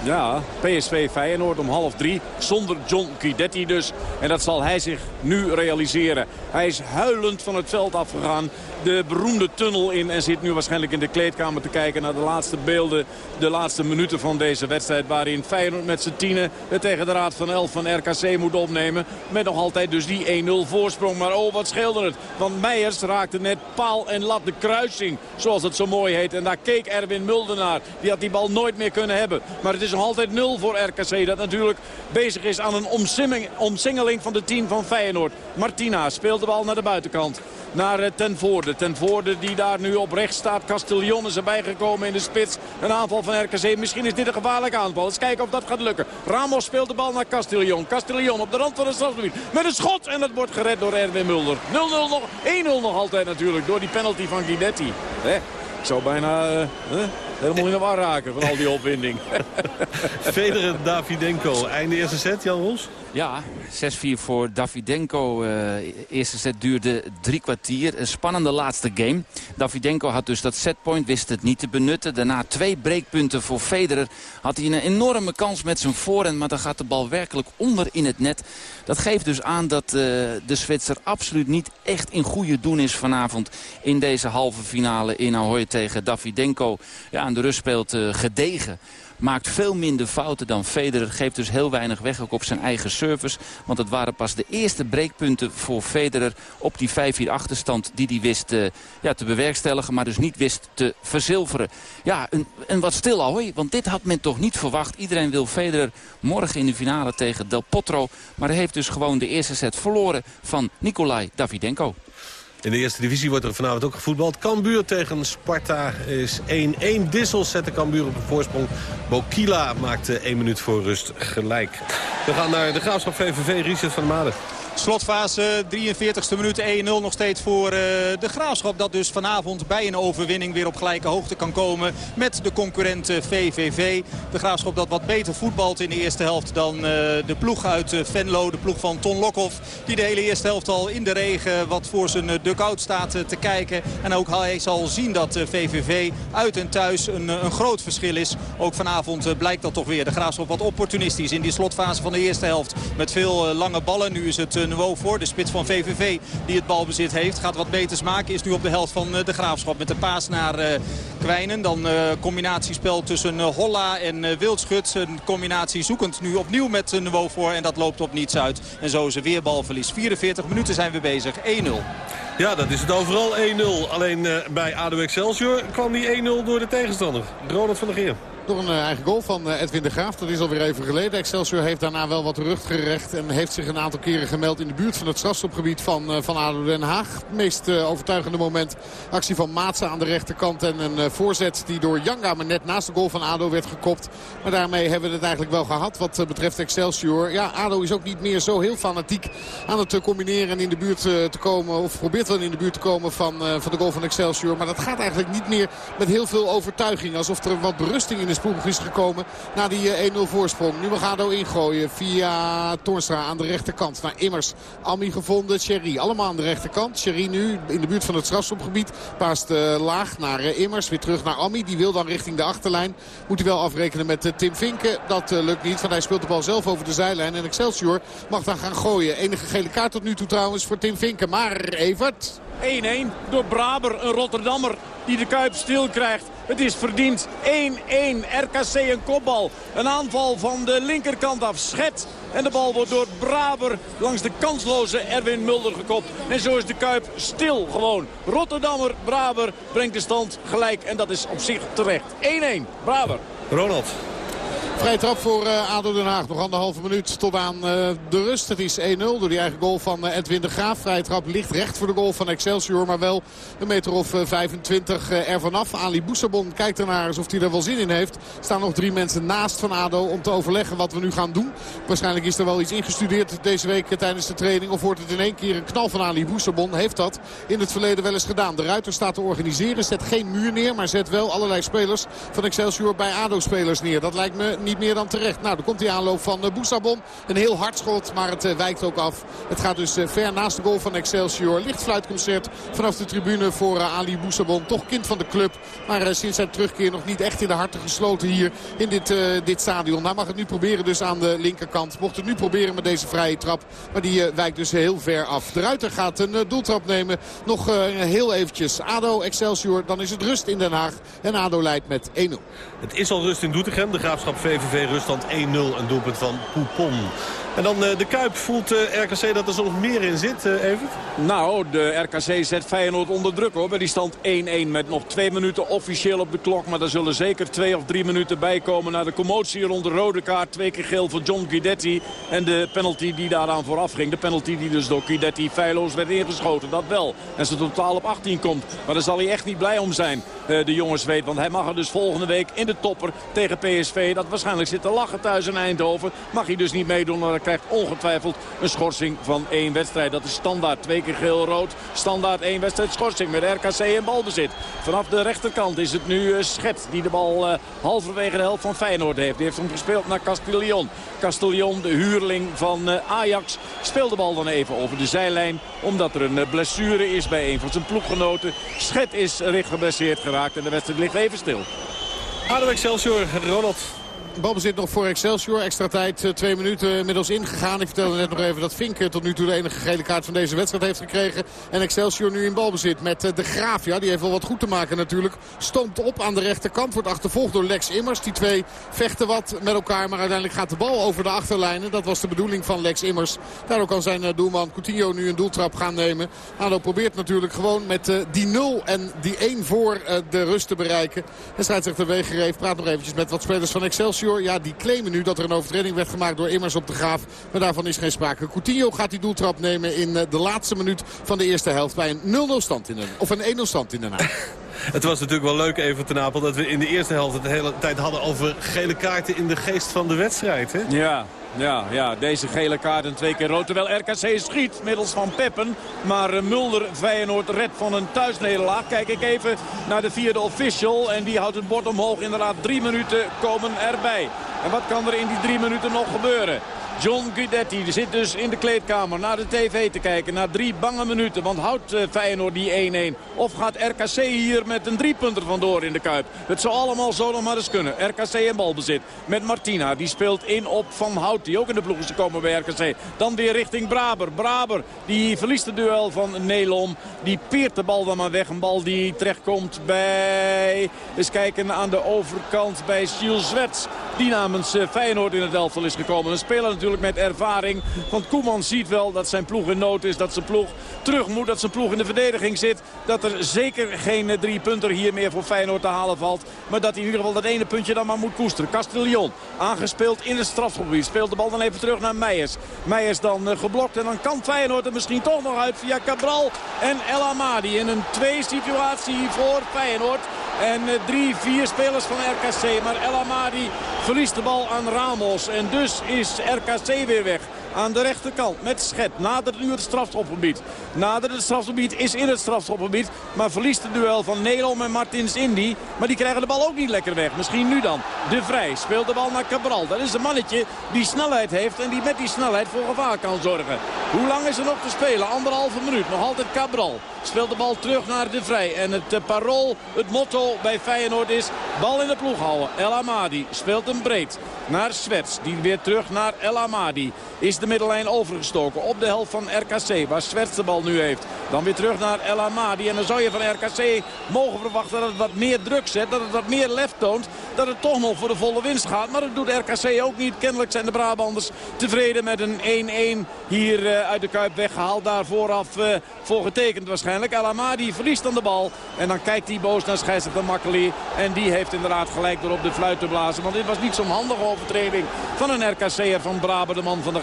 Ja, PSV Feyenoord om half drie. Zonder John Guidetti dus. En dat zal hij zich nu realiseren. Hij is huilend van het veld afgegaan. De beroemde tunnel in. En zit nu waarschijnlijk in de kleedkamer te kijken naar de laatste beelden. De laatste minuten van deze wedstrijd. Waarin Feyenoord met z'n tienen het tegen de Raad van Elf van RKC moet opnemen. Met nog altijd dus die 1-0 voorsprong. Maar oh, wat scheelde het. Want Meijers raakte net paal en lat de kruising. Zoals het zo mooi heet. En daar keek Erwin Mulder naar. Die had die bal nooit meer kunnen hebben. Maar het is nog altijd 0 voor RKC. Dat natuurlijk bezig is aan een omsingeling van de team van Feyenoord. Martina speelt de bal naar de buitenkant. Naar Ten Voorde. Ten Voorde die daar nu op rechts staat. Castellon is erbij gekomen in de spits. Een aanval van RKC. Misschien is dit een gevaarlijke aanval. Eens kijken of dat gaat lukken. Ramos speelt de bal naar Castellon. Castellon op de rand van het strafgebied. Met een schot. En dat wordt gered door Erwin Mulder. 0-0 nog. 1-0 nog altijd natuurlijk. Door die penalty van Guidetti. Ik zou bijna uh, helemaal in de war raken van al die opwinding. Federer Davidenko. Einde eerste set, Jan Ros? Ja, 6-4 voor Davidenko. Uh, eerste set duurde drie kwartier. Een spannende laatste game. Davidenko had dus dat setpoint, wist het niet te benutten. Daarna twee breekpunten voor Federer. Had hij een enorme kans met zijn voorhand, maar dan gaat de bal werkelijk onder in het net. Dat geeft dus aan dat uh, de Zwitser absoluut niet echt in goede doen is vanavond... in deze halve finale in Ahoy tegen Davidenko. Ja, en de rust speelt uh, gedegen. Maakt veel minder fouten dan Federer. Geeft dus heel weinig weg ook op zijn eigen service. Want het waren pas de eerste breekpunten voor Federer op die 5-4 achterstand die hij wist uh, ja, te bewerkstelligen. Maar dus niet wist te verzilveren. Ja, een, een wat stil ahoy. Want dit had men toch niet verwacht. Iedereen wil Federer morgen in de finale tegen Del Potro. Maar hij heeft dus gewoon de eerste set verloren van Nikolai Davidenko. In de eerste divisie wordt er vanavond ook gevoetbald. Cambuur tegen Sparta is 1-1. Dissel zette Cambuur op een voorsprong. Bokila maakte 1 minuut voor rust gelijk. We gaan naar de Graafschap VVV, Richard van der Maden. Slotfase, 43ste minuut 1-0 nog steeds voor uh, de Graafschap. Dat dus vanavond bij een overwinning weer op gelijke hoogte kan komen met de concurrent VVV. De Graafschap dat wat beter voetbalt in de eerste helft dan uh, de ploeg uit Venlo. De ploeg van Ton Lokhoff. Die de hele eerste helft al in de regen wat voor zijn dugout staat te kijken. En ook hij zal zien dat VVV uit en thuis een, een groot verschil is. Ook vanavond blijkt dat toch weer. De Graafschap wat opportunistisch in die slotfase van de eerste helft. Met veel lange ballen. Nu is het Voor. De spits van VVV die het balbezit heeft. Gaat wat beters maken. Is nu op de helft van de Graafschap. Met de paas naar uh, Kwijnen. Dan uh, combinatiespel tussen Holla en Wildschut. Een combinatie zoekend nu opnieuw met Nouveau voor. En dat loopt op niets uit. En zo is er weer balverlies. 44 minuten zijn we bezig. 1-0. Ja, dat is het overal 1-0. Alleen bij ADO Excelsior kwam die 1-0 door de tegenstander. Ronald van der Geer. Door een eigen goal van Edwin de Graaf. Dat is alweer even geleden. Excelsior heeft daarna wel wat rug gerecht. En heeft zich een aantal keren gemeld in de buurt van het strafstopgebied van, van ADO Den Haag. Het meest overtuigende moment. Actie van Maatsen aan de rechterkant. En een voorzet die door Janga maar net naast de goal van ADO werd gekopt. Maar daarmee hebben we het eigenlijk wel gehad wat betreft Excelsior. Ja, ADO is ook niet meer zo heel fanatiek aan het combineren en in de buurt te komen. Of probeert wel in de buurt te komen van, van de goal van Excelsior. Maar dat gaat eigenlijk niet meer met heel veel overtuiging. Alsof er wat berusting in de voorsprong is gekomen na die eh, 1-0 voorsprong. Nu Magado ingooien via Toornstra aan de rechterkant naar Immers. Almi gevonden, Sherry allemaal aan de rechterkant. Sherry nu in de buurt van het strafschopgebied. Paast uh, laag naar Immers, weer terug naar Almi. Die wil dan richting de achterlijn. Moet hij wel afrekenen met Tim Vinken. Dat lukt niet, want hij speelt de bal zelf over de zijlijn. En Excelsior mag dan gaan gooien. Enige gele kaart tot nu toe trouwens voor Tim Vinken. Maar Evert... 1-1 door Braber, een Rotterdammer die de Kuip stil krijgt. Het is verdiend. 1-1. RKC een kopbal. Een aanval van de linkerkant af. Schet. En de bal wordt door Braber langs de kansloze Erwin Mulder gekopt. En zo is de Kuip stil gewoon. Rotterdammer Braber brengt de stand gelijk. En dat is op zich terecht. 1-1. Braber. Ronald. Vrij trap voor uh, ADO Den Haag. Nog anderhalve minuut tot aan uh, de rust. Het is 1-0 door die eigen goal van uh, Edwin de Graaf. Vrij trap ligt recht voor de goal van Excelsior. Maar wel een meter of 25 er vanaf. Ali Boussabon kijkt ernaar alsof hij er wel zin in heeft. Er staan nog drie mensen naast van ADO om te overleggen wat we nu gaan doen. Waarschijnlijk is er wel iets ingestudeerd deze week tijdens de training. Of wordt het in één keer een knal van Ali Boussabon. Heeft dat in het verleden wel eens gedaan. De Ruiter staat te organiseren. Zet geen muur neer. Maar zet wel allerlei spelers van Excelsior bij ADO-spelers neer. Dat lijkt me niet meer dan terecht. Nou, dan komt die aanloop van uh, Boussabon. Een heel hard schot, maar het uh, wijkt ook af. Het gaat dus uh, ver naast de goal van Excelsior. Licht fluitconcert vanaf de tribune voor Ali Boussabon. Toch kind van de club. Maar sinds zijn terugkeer nog niet echt in de harten gesloten hier in dit, dit stadion. Hij mag het nu proberen dus aan de linkerkant. Mocht het nu proberen met deze vrije trap. Maar die wijkt dus heel ver af. De Ruiter gaat een doeltrap nemen. Nog heel eventjes. ADO, Excelsior. Dan is het rust in Den Haag. En ADO leidt met 1-0. Het is al rust in Doetinchem. De Graafschap VVV ruststand 1-0. Een doelpunt van Poupon. En dan uh, de Kuip. Voelt uh, RKC dat er soms meer in zit, uh, Evert? Nou, de RKC zet Feyenoord onder druk hoor. Bij die stand 1-1 met nog twee minuten officieel op de klok. Maar er zullen zeker twee of drie minuten bij komen... na de commotie rond de rode kaart. Twee keer geel voor John Guidetti. En de penalty die daaraan vooraf ging. De penalty die dus door Guidetti feilloos werd ingeschoten. Dat wel. En ze totaal op 18 komt. Maar daar zal hij echt niet blij om zijn, de jongens weet. Want hij mag er dus volgende week in de topper tegen PSV... dat waarschijnlijk zit te lachen thuis in Eindhoven. Mag hij dus niet meedoen, hij krijgt ongetwijfeld een schorsing van één wedstrijd. Dat is standaard. Twee keer geel-rood. Standaard één wedstrijd schorsing met RKC in balbezit. Vanaf de rechterkant is het nu Schet die de bal uh, halverwege de helft van Feyenoord heeft. Die heeft hem gespeeld naar Castillon. Castillon, de huurling van uh, Ajax, speelt de bal dan even over de zijlijn. Omdat er een blessure is bij een van zijn ploeggenoten. Schet is licht geblesseerd geraakt en de wedstrijd ligt even stil. ADO Excelsior, Ronald. Balbezit nog voor Excelsior. Extra tijd, twee minuten inmiddels ingegaan. Ik vertelde net nog even dat Vink tot nu toe de enige gele kaart van deze wedstrijd heeft gekregen. En Excelsior nu in balbezit met de Graaf. Ja, die heeft wel wat goed te maken natuurlijk. Stoomt op aan de rechterkant. Wordt achtervolgd door Lex Immers. Die twee vechten wat met elkaar. Maar uiteindelijk gaat de bal over de achterlijnen. Dat was de bedoeling van Lex Immers. Daardoor kan zijn doelman Coutinho nu een doeltrap gaan nemen. ADO probeert natuurlijk gewoon met die 0 en die 1 voor de rust te bereiken. En scheidsrechter Wegereef praat nog eventjes met wat spelers van Excelsior. Ja, die claimen nu dat er een overtreding werd gemaakt door Immers op de Graaf. Maar daarvan is geen sprake. Coutinho gaat die doeltrap nemen in de laatste minuut van de eerste helft. Bij een 0-0 stand in Den Of een 1-0 stand in Den Haag. Het was natuurlijk wel leuk even ten Napel dat we in de eerste helft het de hele tijd hadden over gele kaarten in de geest van de wedstrijd. Hè? Ja, ja, ja, deze gele kaart en twee keer rood. Terwijl RKC schiet middels van Peppen. Maar Mulder Feyenoord redt van een thuisnederlaag. Kijk ik even naar de vierde official. En die houdt het bord omhoog. Inderdaad, drie minuten komen erbij. En wat kan er in die drie minuten nog gebeuren? John Guidetti zit dus in de kleedkamer naar de tv te kijken. Na drie bange minuten. Want houdt uh, Feyenoord die 1-1? Of gaat RKC hier met een driepunter vandoor in de Kuip? Het zou allemaal zo nog maar eens kunnen. RKC in balbezit met Martina. Die speelt in op Van Hout. Die ook in de ploeg is gekomen bij RKC. Dan weer richting Braber. Braber die verliest het duel van Nelom. Die peert de bal dan maar weg. Een bal die terechtkomt bij... Eens kijken aan de overkant bij Gilles Zwets. Die namens uh, Feyenoord in het elftal is gekomen. Een speler natuurlijk met ervaring. Want Koeman ziet wel dat zijn ploeg in nood is. Dat zijn ploeg terug moet. Dat zijn ploeg in de verdediging zit. Dat er zeker geen drie punten hier meer voor Feyenoord te halen valt. Maar dat hij in ieder geval dat ene puntje dan maar moet koesteren. Castellion aangespeeld in het strafgebied. Speelt de bal dan even terug naar Meijers. Meijers dan uh, geblokt. En dan kan Feyenoord er misschien toch nog uit via Cabral en El Amadi. In een twee situatie voor Feyenoord. En uh, drie, vier spelers van RKC. Maar El Amadi Verliest de bal aan Ramos. En dus is RKC weer weg aan de rechterkant met Schet. Nadert nu het strafschopgebied. Nadert het strafschopgebied, is in het strafschopgebied. Maar verliest het duel van Nelom en Martins Indy. Maar die krijgen de bal ook niet lekker weg. Misschien nu dan. De Vrij speelt de bal naar Cabral. Dat is een mannetje die snelheid heeft en die met die snelheid voor gevaar kan zorgen. Hoe lang is er nog te spelen? Anderhalve minuut. Nog altijd Cabral. Speelt de bal terug naar De Vrij. En het uh, parool, het motto bij Feyenoord is... bal in de ploeg houden. El Amadi speelt hem breed naar Swets. Die weer terug naar El Amadi. Is de middellijn overgestoken op de helft van RKC. Waar Swets de bal nu heeft. Dan weer terug naar El Amadi. En dan zou je van RKC mogen verwachten dat het wat meer druk zet. Dat het wat meer lef toont. Dat het toch nog voor de volle winst gaat. Maar dat doet RKC ook niet. Kennelijk zijn de Brabanders tevreden met een 1-1 hier uh, uit de Kuip weggehaald. Daar vooraf uh, voor getekend waarschijnlijk. El Amadi verliest dan de bal. En dan kijkt hij boos naar scheidsrechter Makkeli. En die heeft inderdaad gelijk door op de fluit te blazen. Want dit was niet zo'n handige overtreding van een RKC'er van Braber, de man van de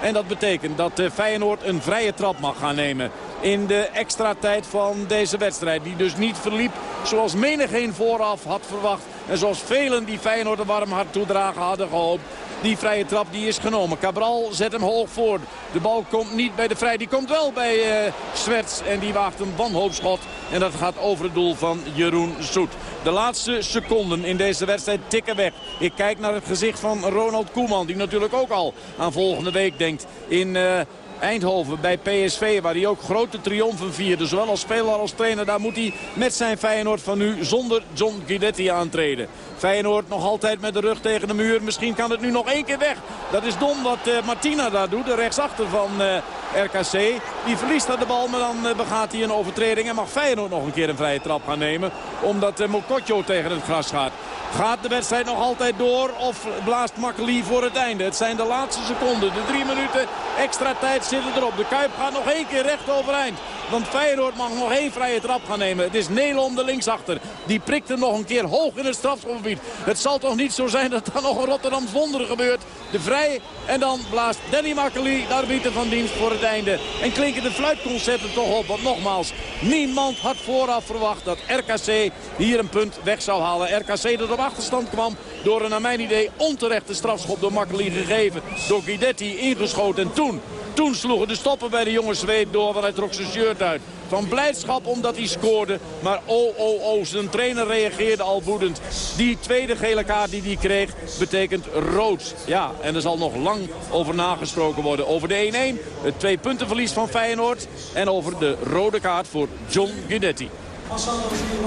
En dat betekent dat uh, Feyenoord een vrije trap mag gaan nemen in de extra tijd van deze wedstrijd. Die dus niet verliep zoals menigeen vooraf had verwacht. En zoals velen die Feyenoord een warm hart toedragen hadden gehoopt. Die vrije trap die is genomen. Cabral zet hem hoog voor. De bal komt niet bij de vrij. Die komt wel bij uh, Swerts. En die waagt een wanhoopschot. En dat gaat over het doel van Jeroen Zoet. De laatste seconden in deze wedstrijd tikken weg. Ik kijk naar het gezicht van Ronald Koeman. Die natuurlijk ook al aan volgende week denkt. In... Uh, Eindhoven bij PSV, waar hij ook grote triomfen vierde. Zowel als speler als trainer, daar moet hij met zijn Feyenoord van nu zonder John Guidetti aantreden. Feyenoord nog altijd met de rug tegen de muur. Misschien kan het nu nog één keer weg. Dat is dom wat uh, Martina daar doet, de rechtsachter van uh, RKC. Die verliest daar de bal, maar dan uh, begaat hij een overtreding. En mag Feyenoord nog een keer een vrije trap gaan nemen. Omdat uh, Mokotjo tegen het gras gaat. Gaat de wedstrijd nog altijd door of blaast Makkeli voor het einde? Het zijn de laatste seconden. De drie minuten extra tijd erop. De Kuip gaat nog één keer recht overeind. Want Feyenoord mag nog één vrije trap gaan nemen. Het is Nelom de linksachter. Die prikt nog een keer hoog in het strafschopgebied. Het zal toch niet zo zijn dat er nog een Rotterdams wonder gebeurt. De vrij en dan blaast Danny Makkeli, de arbiter van dienst, voor het einde. En klinken de fluitconcerten toch op. Want nogmaals, niemand had vooraf verwacht dat RKC hier een punt weg zou halen. RKC dat op achterstand kwam door een naar mijn idee onterechte strafschop door Makkeli gegeven. Door Guidetti ingeschoten en toen toen sloegen de stoppen bij de jonge Zweed door, want hij trok zijn shirt uit. Van blijdschap omdat hij scoorde. Maar oh, oh, oh, zijn trainer reageerde al woedend. Die tweede gele kaart die hij kreeg betekent rood. Ja, en er zal nog lang over nagesproken worden. Over de 1-1, het twee puntenverlies van Feyenoord. En over de rode kaart voor John Guidetti.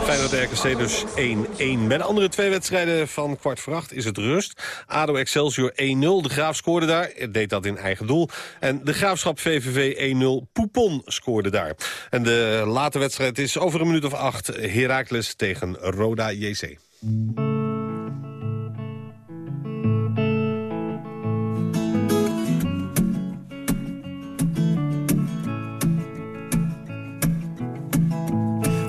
Feyenoord RKC dus 1-1. Bij de andere twee wedstrijden van kwart voor is het rust. ADO Excelsior 1-0. De Graaf scoorde daar. Deed dat in eigen doel. En de Graafschap VVV 1-0. Poupon scoorde daar. En de late wedstrijd is over een minuut of acht. Heracles tegen Roda JC.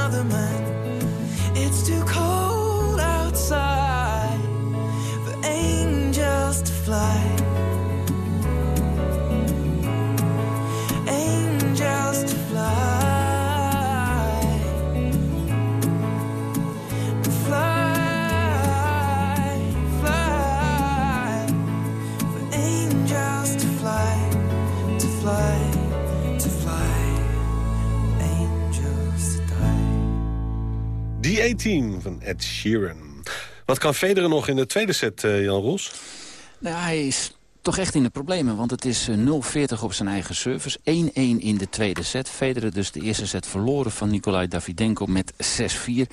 Another man. The 18 van Ed Sheeran. Wat kan Federer nog in de tweede set, eh, Jan Ros? Nou, hij is toch echt in de problemen. Want het is eh, 0-40 op zijn eigen service. 1-1 in de tweede set. Federer dus de eerste set verloren van Nikolai Davidenko met 6-4.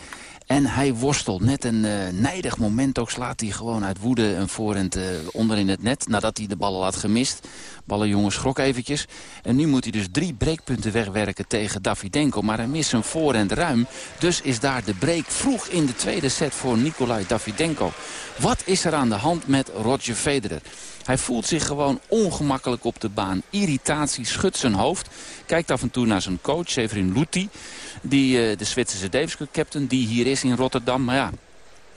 En hij worstelt. Net een eh, nijdig moment ook slaat hij gewoon uit woede een voorhand eh, onder in het net. Nadat hij de ballen had gemist. Ballenjongen schrok eventjes. En nu moet hij dus drie breekpunten wegwerken tegen Davidenko. Maar hij mist zijn voorhand ruim. Dus is daar de break vroeg in de tweede set voor Nikolai Davidenko. Wat is er aan de hand met Roger Federer? Hij voelt zich gewoon ongemakkelijk op de baan. Irritatie schudt zijn hoofd. Kijkt af en toe naar zijn coach, Severin Luthi. Die, eh, de Zwitserse Davis captain, die hier is in Rotterdam. Maar ja,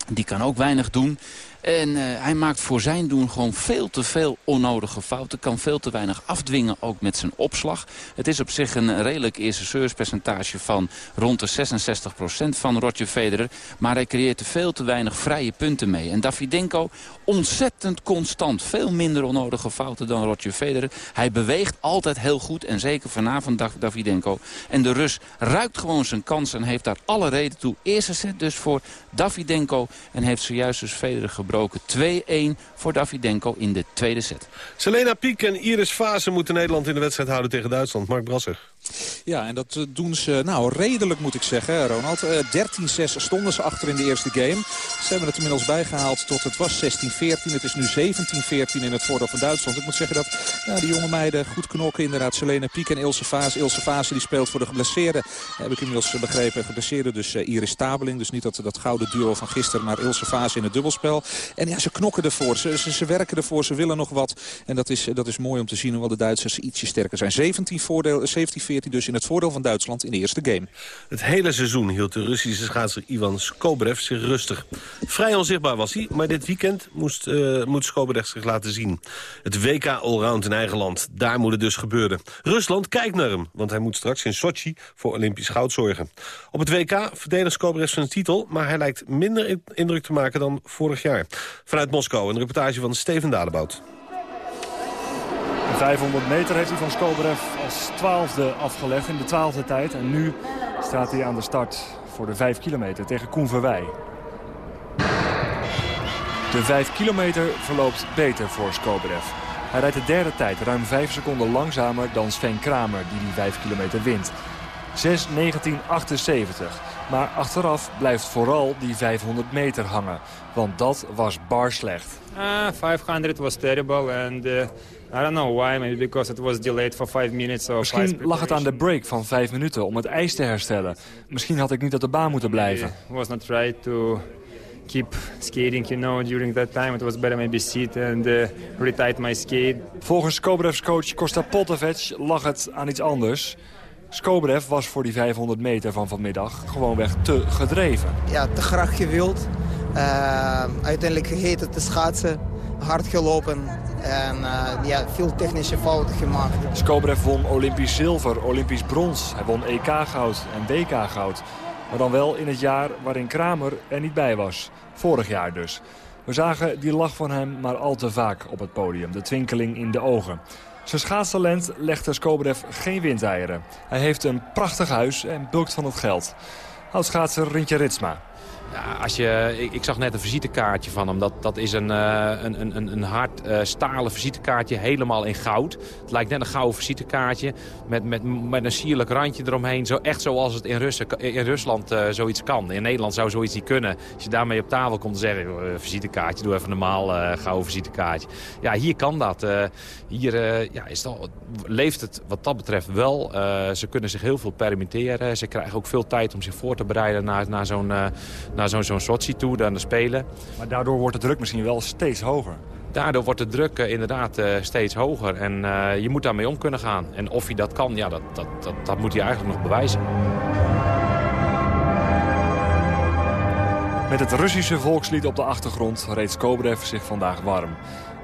die kan ook weinig doen. En eh, hij maakt voor zijn doen gewoon veel te veel onnodige fouten. Kan veel te weinig afdwingen, ook met zijn opslag. Het is op zich een redelijk eerste servicepercentage van rond de 66% van Roger Federer. Maar hij creëert er veel te weinig vrije punten mee. En Davidenko ontzettend constant. Veel minder onnodige fouten dan Roger Federer. Hij beweegt altijd heel goed. En zeker vanavond Dav- Davidenko. En de Rus ruikt gewoon zijn kans en heeft daar alle reden toe. Eerste set dus voor Davidenko. En heeft zojuist dus Federer gebroken. 2-1 voor Davidenko in de tweede set. Selena Piek en Iris Fase moeten Nederland in de wedstrijd houden tegen Duitsland. Mark Brasser. Ja, en dat eh, doen ze nou redelijk moet ik zeggen, Ronald. Eh, 13-6 stonden ze achter in de eerste game. Ze hebben het inmiddels bijgehaald tot het was 16-14. Het is nu 17-14 in het voordeel van Duitsland. Ik moet zeggen dat ja, die jonge meiden goed knokken. Inderdaad, Selena Piek en Ilse Fase. Ilse Fase die speelt voor de geblesseerde. Heb ik inmiddels eh, begrepen. Geblesseerde dus eh, Iris Stabeling. Dus niet dat, dat gouden duo van gisteren, maar Ilse Fase in het dubbelspel. En ja, ze knokken ervoor. Ze, ze, werken ervoor. Ze willen nog wat. En dat is, dat is mooi om te zien, hoewel de Duitsers ietsje sterker zijn. 17 voordeel, 17-14 dus in het voordeel van Duitsland in de eerste game. Het hele seizoen hield de Russische schaatser Ivan Skobrev zich rustig. Vrij onzichtbaar was hij, maar dit weekend moest, eh, moet Skobrev zich laten zien. Het WK Allround in eigen land, daar moet het dus gebeuren. Rusland kijkt naar hem, want hij moet straks in Sochi voor Olympisch goud zorgen. Op het WK verdedigt Skobrev zijn titel, maar hij lijkt minder in- indruk te maken dan vorig jaar. Vanuit Moskou een reportage van Steven Dadebout. De 500 meter heeft hij van Skobrev als twaalfde afgelegd in de twaalfde tijd. En nu staat hij aan de start voor de 5 kilometer tegen Koen Verwij. De 5 kilometer verloopt beter voor Skobrev. Hij rijdt de derde tijd, ruim 5 seconden langzamer dan Sven Kramer, die die 5 kilometer wint. 6.19.78. Maar achteraf blijft vooral die 500 meter hangen. Want dat was bar slecht. Uh, 500 was terrible and I don't know why. Maybe because it was delayed for five minutes or Misschien lag het aan de break van 5 minuten om het ijs te herstellen. Misschien had ik niet op de baan moeten blijven. was not right to keep skating, you know, during that time. It was better maybe sit and uh, retight my skate. Volgens Skobrevs coach Kosta Potevec lag het aan iets anders. Skobrev was voor die 500 meter van vanmiddag gewoonweg te gedreven. ja, te graag gewild. Uh, uiteindelijk heet het te schaatsen, hard gelopen en uh, ja, veel technische fouten gemaakt. Skobrev won Olympisch zilver, Olympisch brons. Hij won EK-goud en WK-goud. Maar dan wel in het jaar waarin Kramer er niet bij was. Vorig jaar dus. We zagen die lach van hem maar al te vaak op het podium. De twinkeling in de ogen. Zijn schaatstalent legde Skobrev geen windeieren. Hij heeft een prachtig huis en bulkt van het geld. Oudschaatser Rintje Ritsma. Ja, als je, ik, zag net een visitekaartje van hem. Dat, dat is een, uh, een, een, een hard uh, stalen visitekaartje, helemaal in goud. Het lijkt net een gouden visitekaartje met, met, met een sierlijk randje eromheen. Zo, echt zoals het in, Russen, in Rusland uh, zoiets kan. In Nederland zou zoiets niet kunnen. Als je daarmee op tafel komt en zeggen, visitekaartje, doe even normaal gouden visitekaartje. Ja, hier kan dat. hier ja, is al, leeft het wat dat betreft wel. ze kunnen zich heel veel permitteren. Ze krijgen ook veel tijd om zich voor te bereiden naar, naar zo'n naar zo'n zo'n Sochi toe, dan de Spelen. Maar daardoor wordt de druk misschien wel steeds hoger. Daardoor wordt de druk eh, inderdaad eh, steeds hoger. En eh, je moet daarmee om kunnen gaan. En of hij dat kan, ja, dat, dat, dat, dat moet hij eigenlijk nog bewijzen. Met het Russische volkslied op de achtergrond reed Skobrev zich vandaag warm.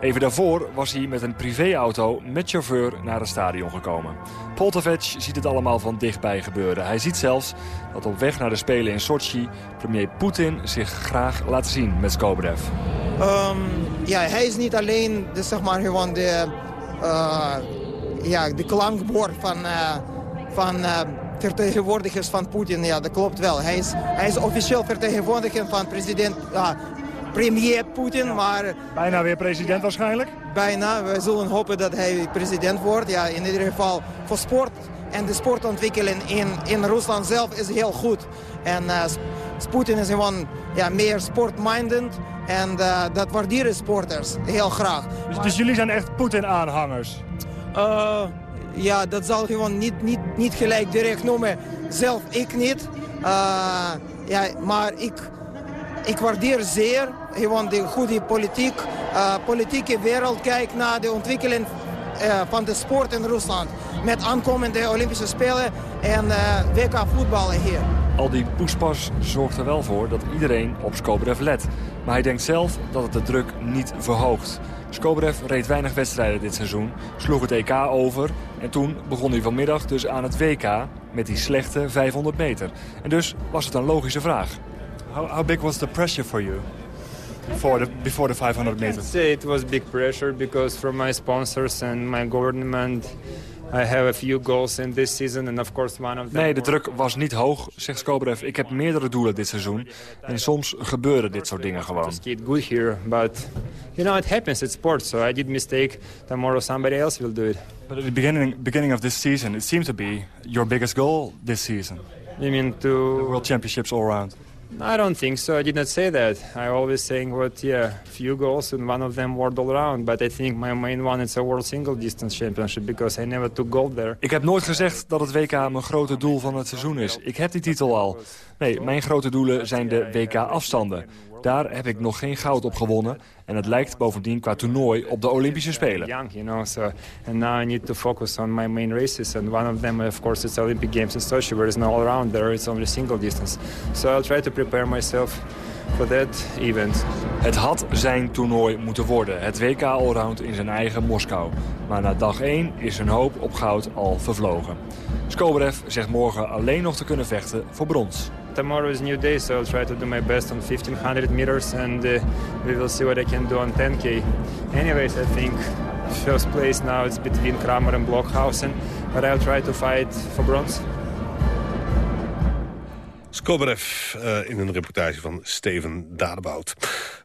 Even daarvoor was hij met een privéauto met chauffeur naar het stadion gekomen. Poltavec ziet het allemaal van dichtbij gebeuren. Hij ziet zelfs dat op weg naar de Spelen in Sochi... premier Poetin zich graag laat zien met Skobrev. Ehm, ja, hij is niet alleen de, zeg maar, gewoon de, uh, ja, de klankbord van, uh, van uh, vertegenwoordigers van Poetin. Ja, dat klopt wel. Hij is, hij is officieel vertegenwoordiger van president, premier Poetin. Maar, bijna weer president waarschijnlijk? Bijna. We zullen hopen dat hij president wordt. Ja, in ieder geval voor sport en de sportontwikkeling in, in Rusland zelf is heel goed. En uh, Poetin is gewoon ja, meer sportminded. En uh, dat waarderen sporters heel graag. Dus, dus jullie zijn echt Poetin-aanhangers? Uh, ja, dat zal gewoon niet, niet, niet gelijk direct noemen. Zelf ik niet. Ja, maar ik, ik waardeer zeer gewoon de goede politiek, uh, politieke wereld. Kijk naar de ontwikkeling uh, van de sport in Rusland. Met aankomende Olympische Spelen en uh, WK voetballen hier. Al die poespas zorgt er wel voor dat iedereen op Skobrev let. Maar hij denkt zelf dat het de druk niet verhoogt. Skobrev reed weinig wedstrijden dit seizoen, sloeg het EK over... en toen begon hij vanmiddag dus aan het WK met die slechte 500 meter. En dus was het een logische vraag. How, how big was the pressure for you? For the, before the 500 meters? I'd say it was big pressure because from my sponsors and my government I have a few goals in this season and of course one of them Nee, de druk was niet hoog, zegt Skobrev. Ik heb meerdere doelen dit seizoen en soms gebeuren dit soort dingen gewoon. skate good here, but you know it happens. It's sport, so I did mistake. Tomorrow somebody else will do it. But at the beginning beginning of this season, it seemed to be your biggest goal this season. You mean to the World Championships all round? I don't think so. I did not say that. I always saying what, yeah, few goals and one of them world all round. But I think my main one is a world single distance championship because I never took gold there. Ik heb nooit gezegd dat het WK mijn grote doel van het seizoen is. Ik heb die titel al. Nee, mijn grote doelen zijn de WK-afstanden. Daar heb ik nog geen goud op gewonnen. En het lijkt bovendien qua toernooi op de Olympische Spelen. Young, you know, so and now I need to focus on my main races. And one of them, of course, is Olympic Games in Sochi, where it's no all around there. It's only single distance. So I'll try to prepare myself for that event. Het had zijn toernooi moeten worden. Het WK Allround in zijn eigen Moskou. Maar na dag 1 is zijn hoop op goud al vervlogen. Skobrev zegt morgen alleen nog te kunnen vechten voor brons. Tomorrow is new day, so I'll try to do my best on 1500 meters and uh, we will see what I can do on 10k. Anyways, I think first place now is between Kramer and Blockhausen, but I'll try to fight for bronze. Skobrev uh, in een reportage van Steven Dadebout.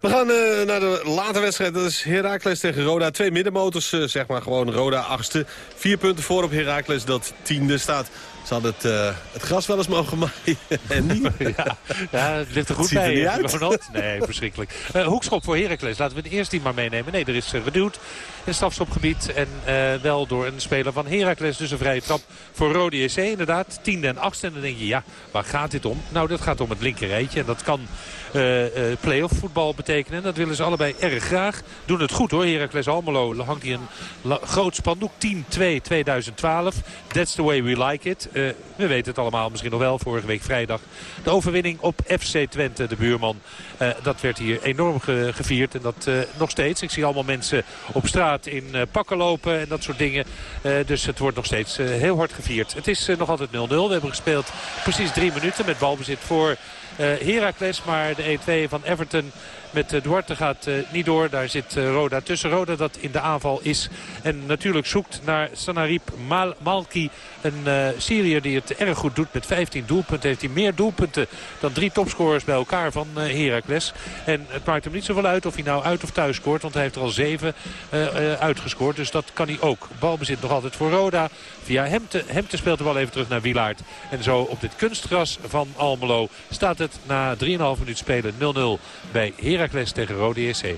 We gaan uh, naar de late wedstrijd. Dat is Heracles tegen Roda. Twee middenmotors, uh, zeg maar gewoon Roda achtste. Vier punten voor op Heracles dat tiende staat. Ze hadden het, uh, het gras wel eens mogen maaien. en niet. ja, ja, het ligt er goed er bij. niet eh, uit. Nee, verschrikkelijk. Uh, hoekschop voor Heracles. Laten we het eerst die maar meenemen. Nee, er is geduwd in strafschopgebied. En uh, wel door een speler van Heracles. Dus een vrije trap voor Rode JC. Inderdaad, tiende en achtste. En dan denk je, ja, waar gaat dit om? Nou, dat gaat om het linker rijtje. En dat kan play-off voetbal betekenen. En dat willen ze allebei erg graag. Doen het goed hoor. Heracles Almelo hangt hier een groot spandoek. 10-2 2012. That's the way we like it. Uh, we weten het allemaal misschien nog wel. Vorige week vrijdag de overwinning op FC Twente, de buurman. Dat werd hier enorm ge gevierd. En dat nog steeds. Ik zie allemaal mensen op straat in pakken lopen en dat soort dingen. Dus het wordt nog steeds heel hard gevierd. Het is nog altijd 0-0. We hebben gespeeld precies drie minuten met balbezit voor Heracles. Maar de 1-2 van Everton met uh, Duarte gaat uh, niet door. Daar zit Roda tussen. Roda dat in de aanval is. En natuurlijk zoekt naar Sanarip Mal Malki. Een Syriër die het erg goed doet. Met 15 doelpunten heeft hij meer doelpunten dan drie topscorers bij elkaar van uh, Heracles. En het maakt hem niet zoveel uit of hij nou uit of thuis scoort. Want hij heeft er al zeven uitgescoord. Dus dat kan hij ook. Balbezit nog altijd voor Roda. Via Hemte. Hemte speelt de bal even terug naar Wilaert. En zo op dit kunstgras van Almelo staat het na 3,5 minuut spelen 0-0 bij Heracles tegen Rode JC.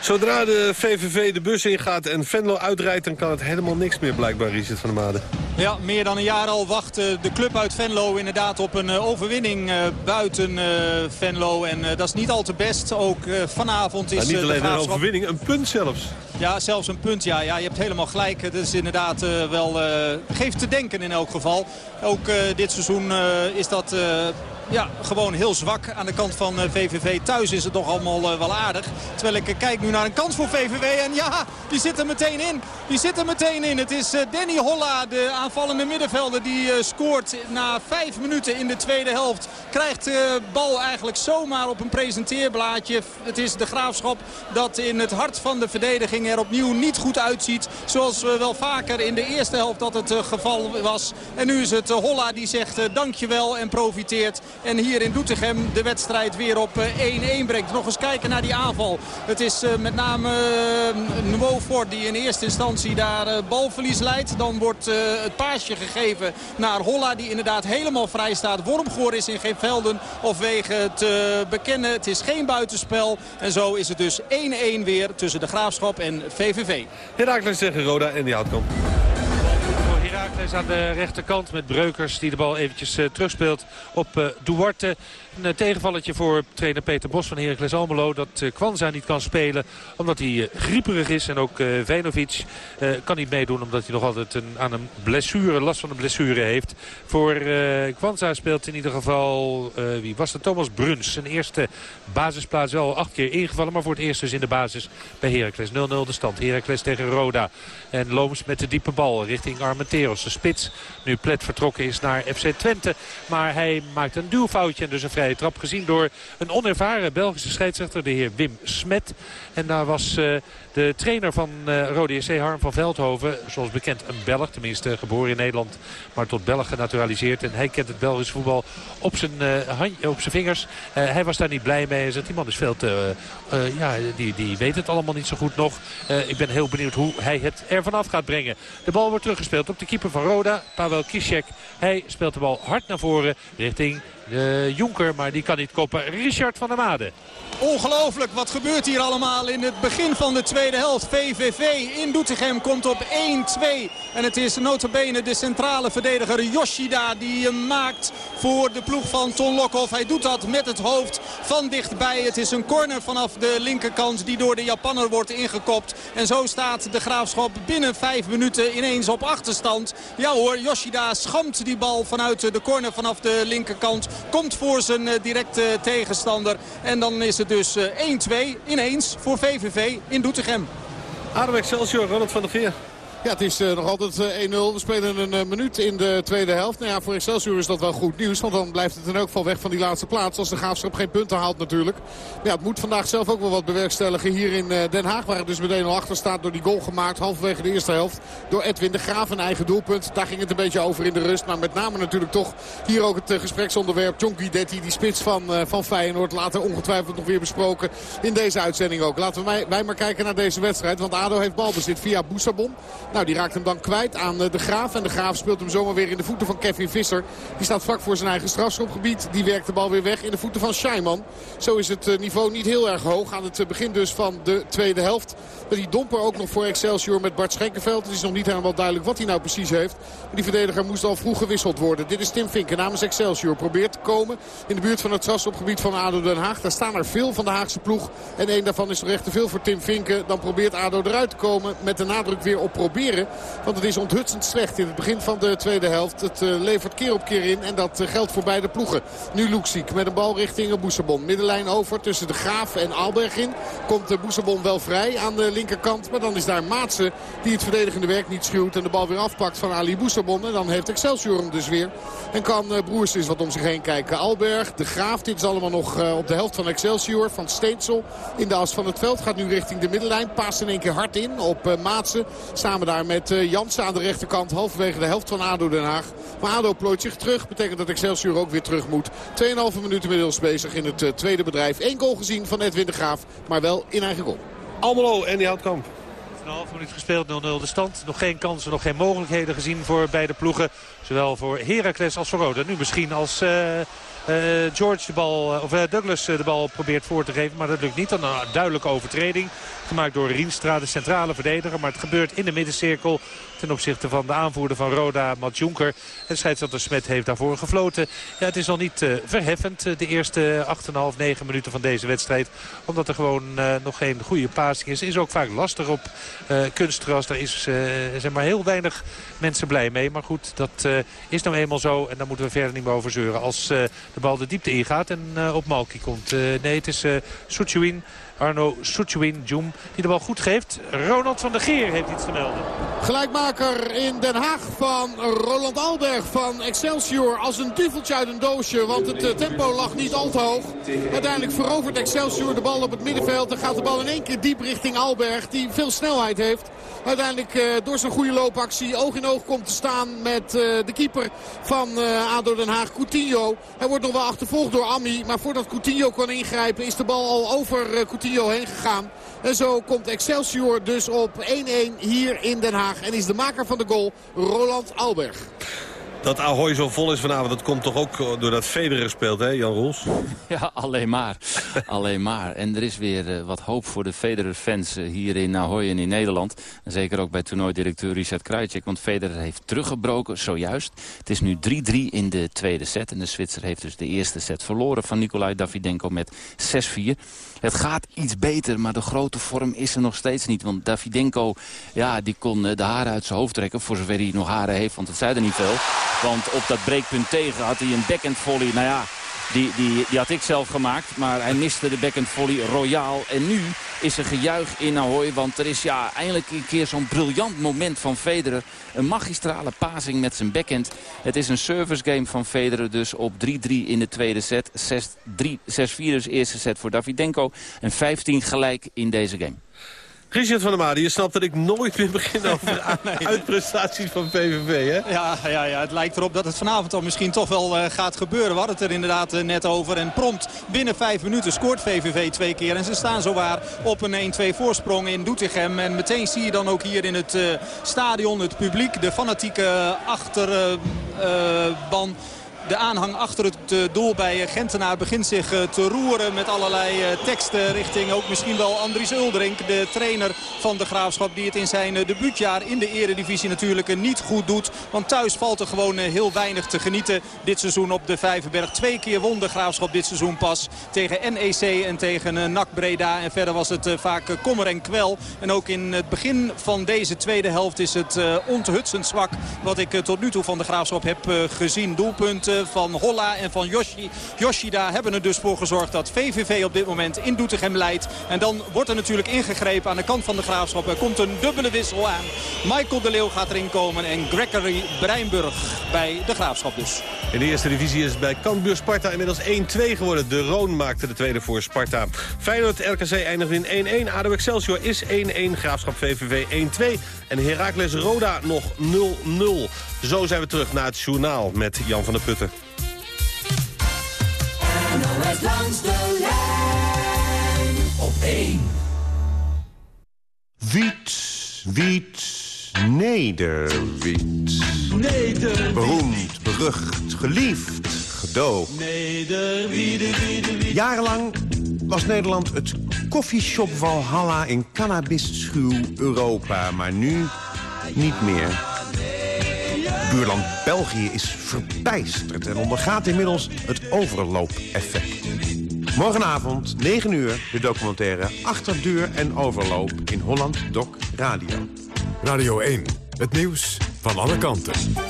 Zodra de VVV de bus ingaat en Venlo uitrijdt... dan kan het helemaal niks meer blijkbaar, Richard van der Made. Ja, meer dan een jaar al wacht eh, de club uit Venlo inderdaad op een eh, overwinning eh, buiten Venlo. En dat is niet al te best. Ook vanavond is Maar niet alleen een overwinning, een punt zelfs. Ja, zelfs een punt. Ja, ja je hebt helemaal gelijk. Het is inderdaad wel... eh, geeft te denken in elk geval. Ook dit seizoen eh, is dat... eh, ja, gewoon heel zwak aan de kant van eh, VVV. Thuis is het toch allemaal eh, wel aardig. Terwijl ik eh, kijk nu naar een kans voor VVV. En ja, die zit er meteen in. Die zit er meteen in. Het is eh, Danny Holla, de aanvallende middenvelder, die eh, scoort na vijf minuten in de tweede helft. Krijgt de bal eigenlijk zomaar op een presenteerblaadje. Het is de Graafschap dat in het hart van de verdediging er opnieuw niet goed uitziet. Zoals we wel vaker in de eerste helft dat het eh, geval was. En nu is het eh, Holla die zegt eh, dankjewel en profiteert. En hier in Doetinchem de wedstrijd weer op eh, 1-1 brengt. Nog eens kijken naar die aanval. Het is eh, met name uh, Nouveau die in eerste instantie daar eh, balverlies leidt. Dan wordt eh, het paasje gegeven naar Holla die inderdaad helemaal vrij staat. Wormgoor is in geen velden of wegen te bekennen. Het is geen buitenspel. En zo is het dus 1-1 weer tussen de Graafschap en VVV. Herakles tegen Roda en die Houtkamp. Voor Heracles aan de rechterkant met Breukers die de bal eventjes eh, terugspeelt op eh, Duarte. Een eh, tegenvalletje voor trainer Peter Bos van Heracles Almelo. Dat Kwanza niet kan spelen omdat hij grieperig is. En ook Venovic eh, kan niet meedoen omdat hij nog altijd een, aan een blessure, last van een blessure heeft. Voor Kwanza speelt in ieder geval, wie was het? Thomas Bruns. Zijn eerste basisplaats wel acht keer ingevallen. Maar voor het eerst dus in de basis bij Heracles. 0-0 de stand. Heracles tegen Roda. En Looms met de diepe bal richting Armenteros. De spits nu Plet vertrokken is naar FC Twente. Maar hij maakt een duwfoutje en dus een vrije trap. Gezien door een onervaren Belgische scheidsrechter, de heer Wim Smet. En daar was eh, de trainer van eh Rode SC, Harm van Veldhoven, zoals bekend een Belg. Tenminste geboren in Nederland, maar tot Belg genaturaliseerd. En hij kent het Belgisch voetbal op zijn, eh, op zijn vingers. Eh, hij was daar niet blij mee. Hij die man is veel te... ja, die, die weet het allemaal niet zo goed nog. Ik ben heel benieuwd hoe hij het er vanaf gaat brengen. De bal wordt teruggespeeld op de keeper van Roda, Pavel Kishek. Hij speelt de bal hard naar voren richting de Jonker, maar die kan niet koppen. Richard van der Made. Ongelooflijk, wat gebeurt hier allemaal in het begin van de tweede helft. VVV in Doetinchem komt op 1-2. En het is notabene de centrale verdediger Yoshida die hem maakt voor de ploeg van Ton Lokhoff. Hij doet dat met het hoofd van dichtbij. Het is een corner vanaf de linkerkant die door de Japanner wordt ingekopt. En zo staat de Graafschap binnen vijf minuten ineens op achterstand. Ja hoor, Yoshida schamt die bal vanuit de corner vanaf de linkerkant. Komt voor zijn eh, directe tegenstander. En dan is het dus eh, 1-2 ineens voor VVV in Doetinchem. Adem Excelsior, Ronald van der Geer. Ja, het is eh, nog altijd eh, 1-0. We spelen een eh, minuut in de tweede helft. Nou ja, voor Excelsior is dat wel goed nieuws. Want dan blijft het in elk geval weg van die laatste plaats. Als de Graafschap geen punten haalt natuurlijk. Ja, het moet vandaag zelf ook wel wat bewerkstelligen hier in eh, Den Haag. Waar het dus meteen al achter staat door die goal gemaakt. Halverwege de eerste helft door Edwin de Graaf. Een eigen doelpunt. Daar ging het een beetje over in de rust. Maar met name natuurlijk toch hier ook het eh, gespreksonderwerp. John Guidetti, die spits van, eh, van Feyenoord. Later ongetwijfeld nog weer besproken in deze uitzending ook. Laten wij, wij maar kijken naar deze wedstrijd. Want ADO heeft balbezit via Boussabon. Nou, die raakt hem dan kwijt aan eh, de Graaf. En de Graaf speelt hem zomaar weer in de voeten van Kevin Visser. Die staat vlak voor zijn eigen strafschopgebied. Die werkt de bal weer weg in de voeten van Scheiman. Zo is het eh, niveau niet heel erg hoog. Aan het eh, begin dus van de tweede helft. Met die domper ook nog voor Excelsior met Bart Schenkenveld. Het is nog niet helemaal duidelijk wat hij nou precies heeft. Die verdediger moest al vroeg gewisseld worden. Dit is Tim Vinken namens Excelsior. Probeert te komen in de buurt van het strafschopgebied van ADO Den Haag. Daar staan er veel van de Haagse ploeg. En één daarvan is toch echt te veel voor Tim Vinken. Dan probeert ADO eruit te komen met de nadruk weer op proberen. Want het is onthutsend slecht in het begin van de tweede helft. Het eh, levert keer op keer in en dat eh, geldt voor beide ploegen. Nu Luxiek met een bal richting Boesebon. Middenlijn over tussen de Graaf en Alberg in. Komt Boesebon wel vrij aan de linkerkant. Maar dan is daar Maatsen die het verdedigende werk niet schuwt. En de bal weer afpakt van Ali Boesebon. En dan heeft Excelsior hem dus weer. En kan eh, Broers eens wat om zich heen kijken. Alberg, de Graaf. Dit is allemaal nog eh, op de helft van Excelsior. Van Steensel in de as van het veld. Gaat nu richting de middenlijn. Paast in één keer hard in op Maatsen. Samen daar met uh, Jansen aan de rechterkant. Halverwege de helft van ADO Den Haag. Maar ADO plooit zich terug. Betekent dat Excelsior ook weer terug moet. 2,5 minuten inmiddels bezig in het uh, tweede bedrijf. Eén goal gezien van Edwin de Graaf. Maar wel in eigen goal. Almelo en die Houtkamp. Een half minuut gespeeld, 0-0 de stand. Nog geen kansen, nog geen mogelijkheden gezien voor beide ploegen. Zowel voor Heracles als voor Roda. Nu misschien als uh, eh, George de bal, of Douglas de bal probeert voor te geven. Maar dat lukt niet. Dan een duidelijke overtreding. Gemaakt door Rienstra, de centrale verdediger. Maar het gebeurt in de middencirkel ten opzichte van de aanvoerder van Roda, Mats Jonker. En scheidsrechter Smet heeft daarvoor gefloten. Ja, het is nog niet uh, verheffend de eerste 8,5, 9 minuten van deze wedstrijd. Omdat er gewoon uh, nog geen goede passing is. Is ook vaak lastig op uh, kunstgras. Daar is, zijn maar heel weinig mensen blij mee. Maar goed, dat is nou eenmaal zo. En daar moeten we verder niet meer over zeuren. Als de bal de diepte ingaat en op Malki komt. nee, het is uh, Arno Soetjewin Jum die de bal goed geeft. Ronald van der Geer heeft iets te melden. Gelijkmaker in Den Haag van Roland Alberg van Excelsior. Als een duveltje uit een doosje, want het eh, tempo lag niet al te hoog. Uiteindelijk verovert Excelsior de bal op het middenveld. Dan gaat de bal in één keer diep richting Alberg, die veel snelheid heeft. Uiteindelijk uh, door zijn goede loopactie oog in oog komt te staan met uh, de keeper van ADO Den Haag, Coutinho. Hij wordt nog wel achtervolgd door Ami, maar voordat Coutinho kon ingrijpen is de bal al over Coutinho heen gegaan. En zo komt Excelsior dus op 1-1 hier in Den Haag. En is de maker van de goal Roland Alberg. Dat Ahoy zo vol is vanavond, dat komt toch ook doordat Federer speelt, hè Jan Roels? Ja, alleen maar. alleen maar. En er is weer uh, wat hoop voor de Federer-fans uh, hier in Ahoy en in Nederland. En zeker ook bij toernooidirecteur Richard Krajcek. Want Federer heeft teruggebroken, zojuist. Het is nu 3-3 in de tweede set. En de Zwitser heeft dus de eerste set verloren van Nikolai Davidenko met 6-4. Het gaat iets beter, maar de grote vorm is er nog steeds niet. Want Davidenko, ja, die kon de haren uit zijn hoofd trekken. Voor zover hij nog haren heeft, want het zei er niet veel. Want op dat breekpunt tegen had hij een backhand volley. Nou ja, die, die, die had ik zelf gemaakt. Maar hij miste de backhand volley royaal. En nu is er gejuich in Ahoy. Want er is ja eindelijk een keer zo'n briljant moment van Federer. Een magistrale passing met zijn backhand. Het is een service game van Federer dus op 3-3 in de tweede set. 6-4 dus eerste set voor Davidenko. En 15 gelijk in deze game. Richard van der Made, je snapt dat ik nooit meer begin over de uitprestaties van VVV, hè? Ja, ja, ja, het lijkt erop dat het vanavond al misschien toch wel uh, gaat gebeuren. We hadden het er inderdaad uh, net over. En prompt binnen vijf minuten scoort VVV twee keer. En ze staan zowaar op een 1-2 voorsprong in Doetinchem. En meteen zie je dan ook hier in het uh, stadion het publiek, de fanatieke achterban de aanhang achter het doel bij Gentenaar begint zich te roeren met allerlei teksten richting ook misschien wel Andries Uldering. De trainer van de Graafschap die het in zijn debuutjaar in de eredivisie natuurlijk niet goed doet. Want thuis valt er gewoon heel weinig te genieten dit seizoen op de Vijverberg. Twee keer won de Graafschap dit seizoen pas tegen NEC en tegen NAC Breda. En verder was het vaak kommer en kwel. En ook in het begin van deze tweede helft is het onthutsend zwak wat ik tot nu toe van de Graafschap heb gezien. Van Holla en van Yoshi. Yoshida hebben er dus voor gezorgd dat VVV op dit moment in Doetinchem leidt. En dan wordt er natuurlijk ingegrepen aan de kant van de Graafschap. Er komt een dubbele wissel aan. Michael de Leeuw gaat erin komen en Gregory Breinburg bij de Graafschap dus. In de eerste divisie is bij Cambuur Sparta inmiddels 1-2 geworden. De Roon maakte de tweede voor Sparta. Feyenoord RKC eindigde in 1-1. ADO Excelsior is 1-1. Graafschap VVV 1-2. En Heracles Roda nog 0-0. Zo zijn we terug naar het journaal met Jan van der Putten. NOS langs de lijn op 1. Wiet, wiet, nederwiet. Nederwiet. Beroemd, berucht, geliefd, gedoogd. Nederwiede, wiede, wiede. Jarenlang was Nederland het koffieshop Valhalla in cannabisschuw Europa. Maar nu niet meer. Buurland België is verbijsterd en ondergaat inmiddels het overloopeffect. Morgenavond, 9 uur, de documentaire Achterdeur en Overloop in Holland Doc Radio. Radio 1, het nieuws van alle kanten.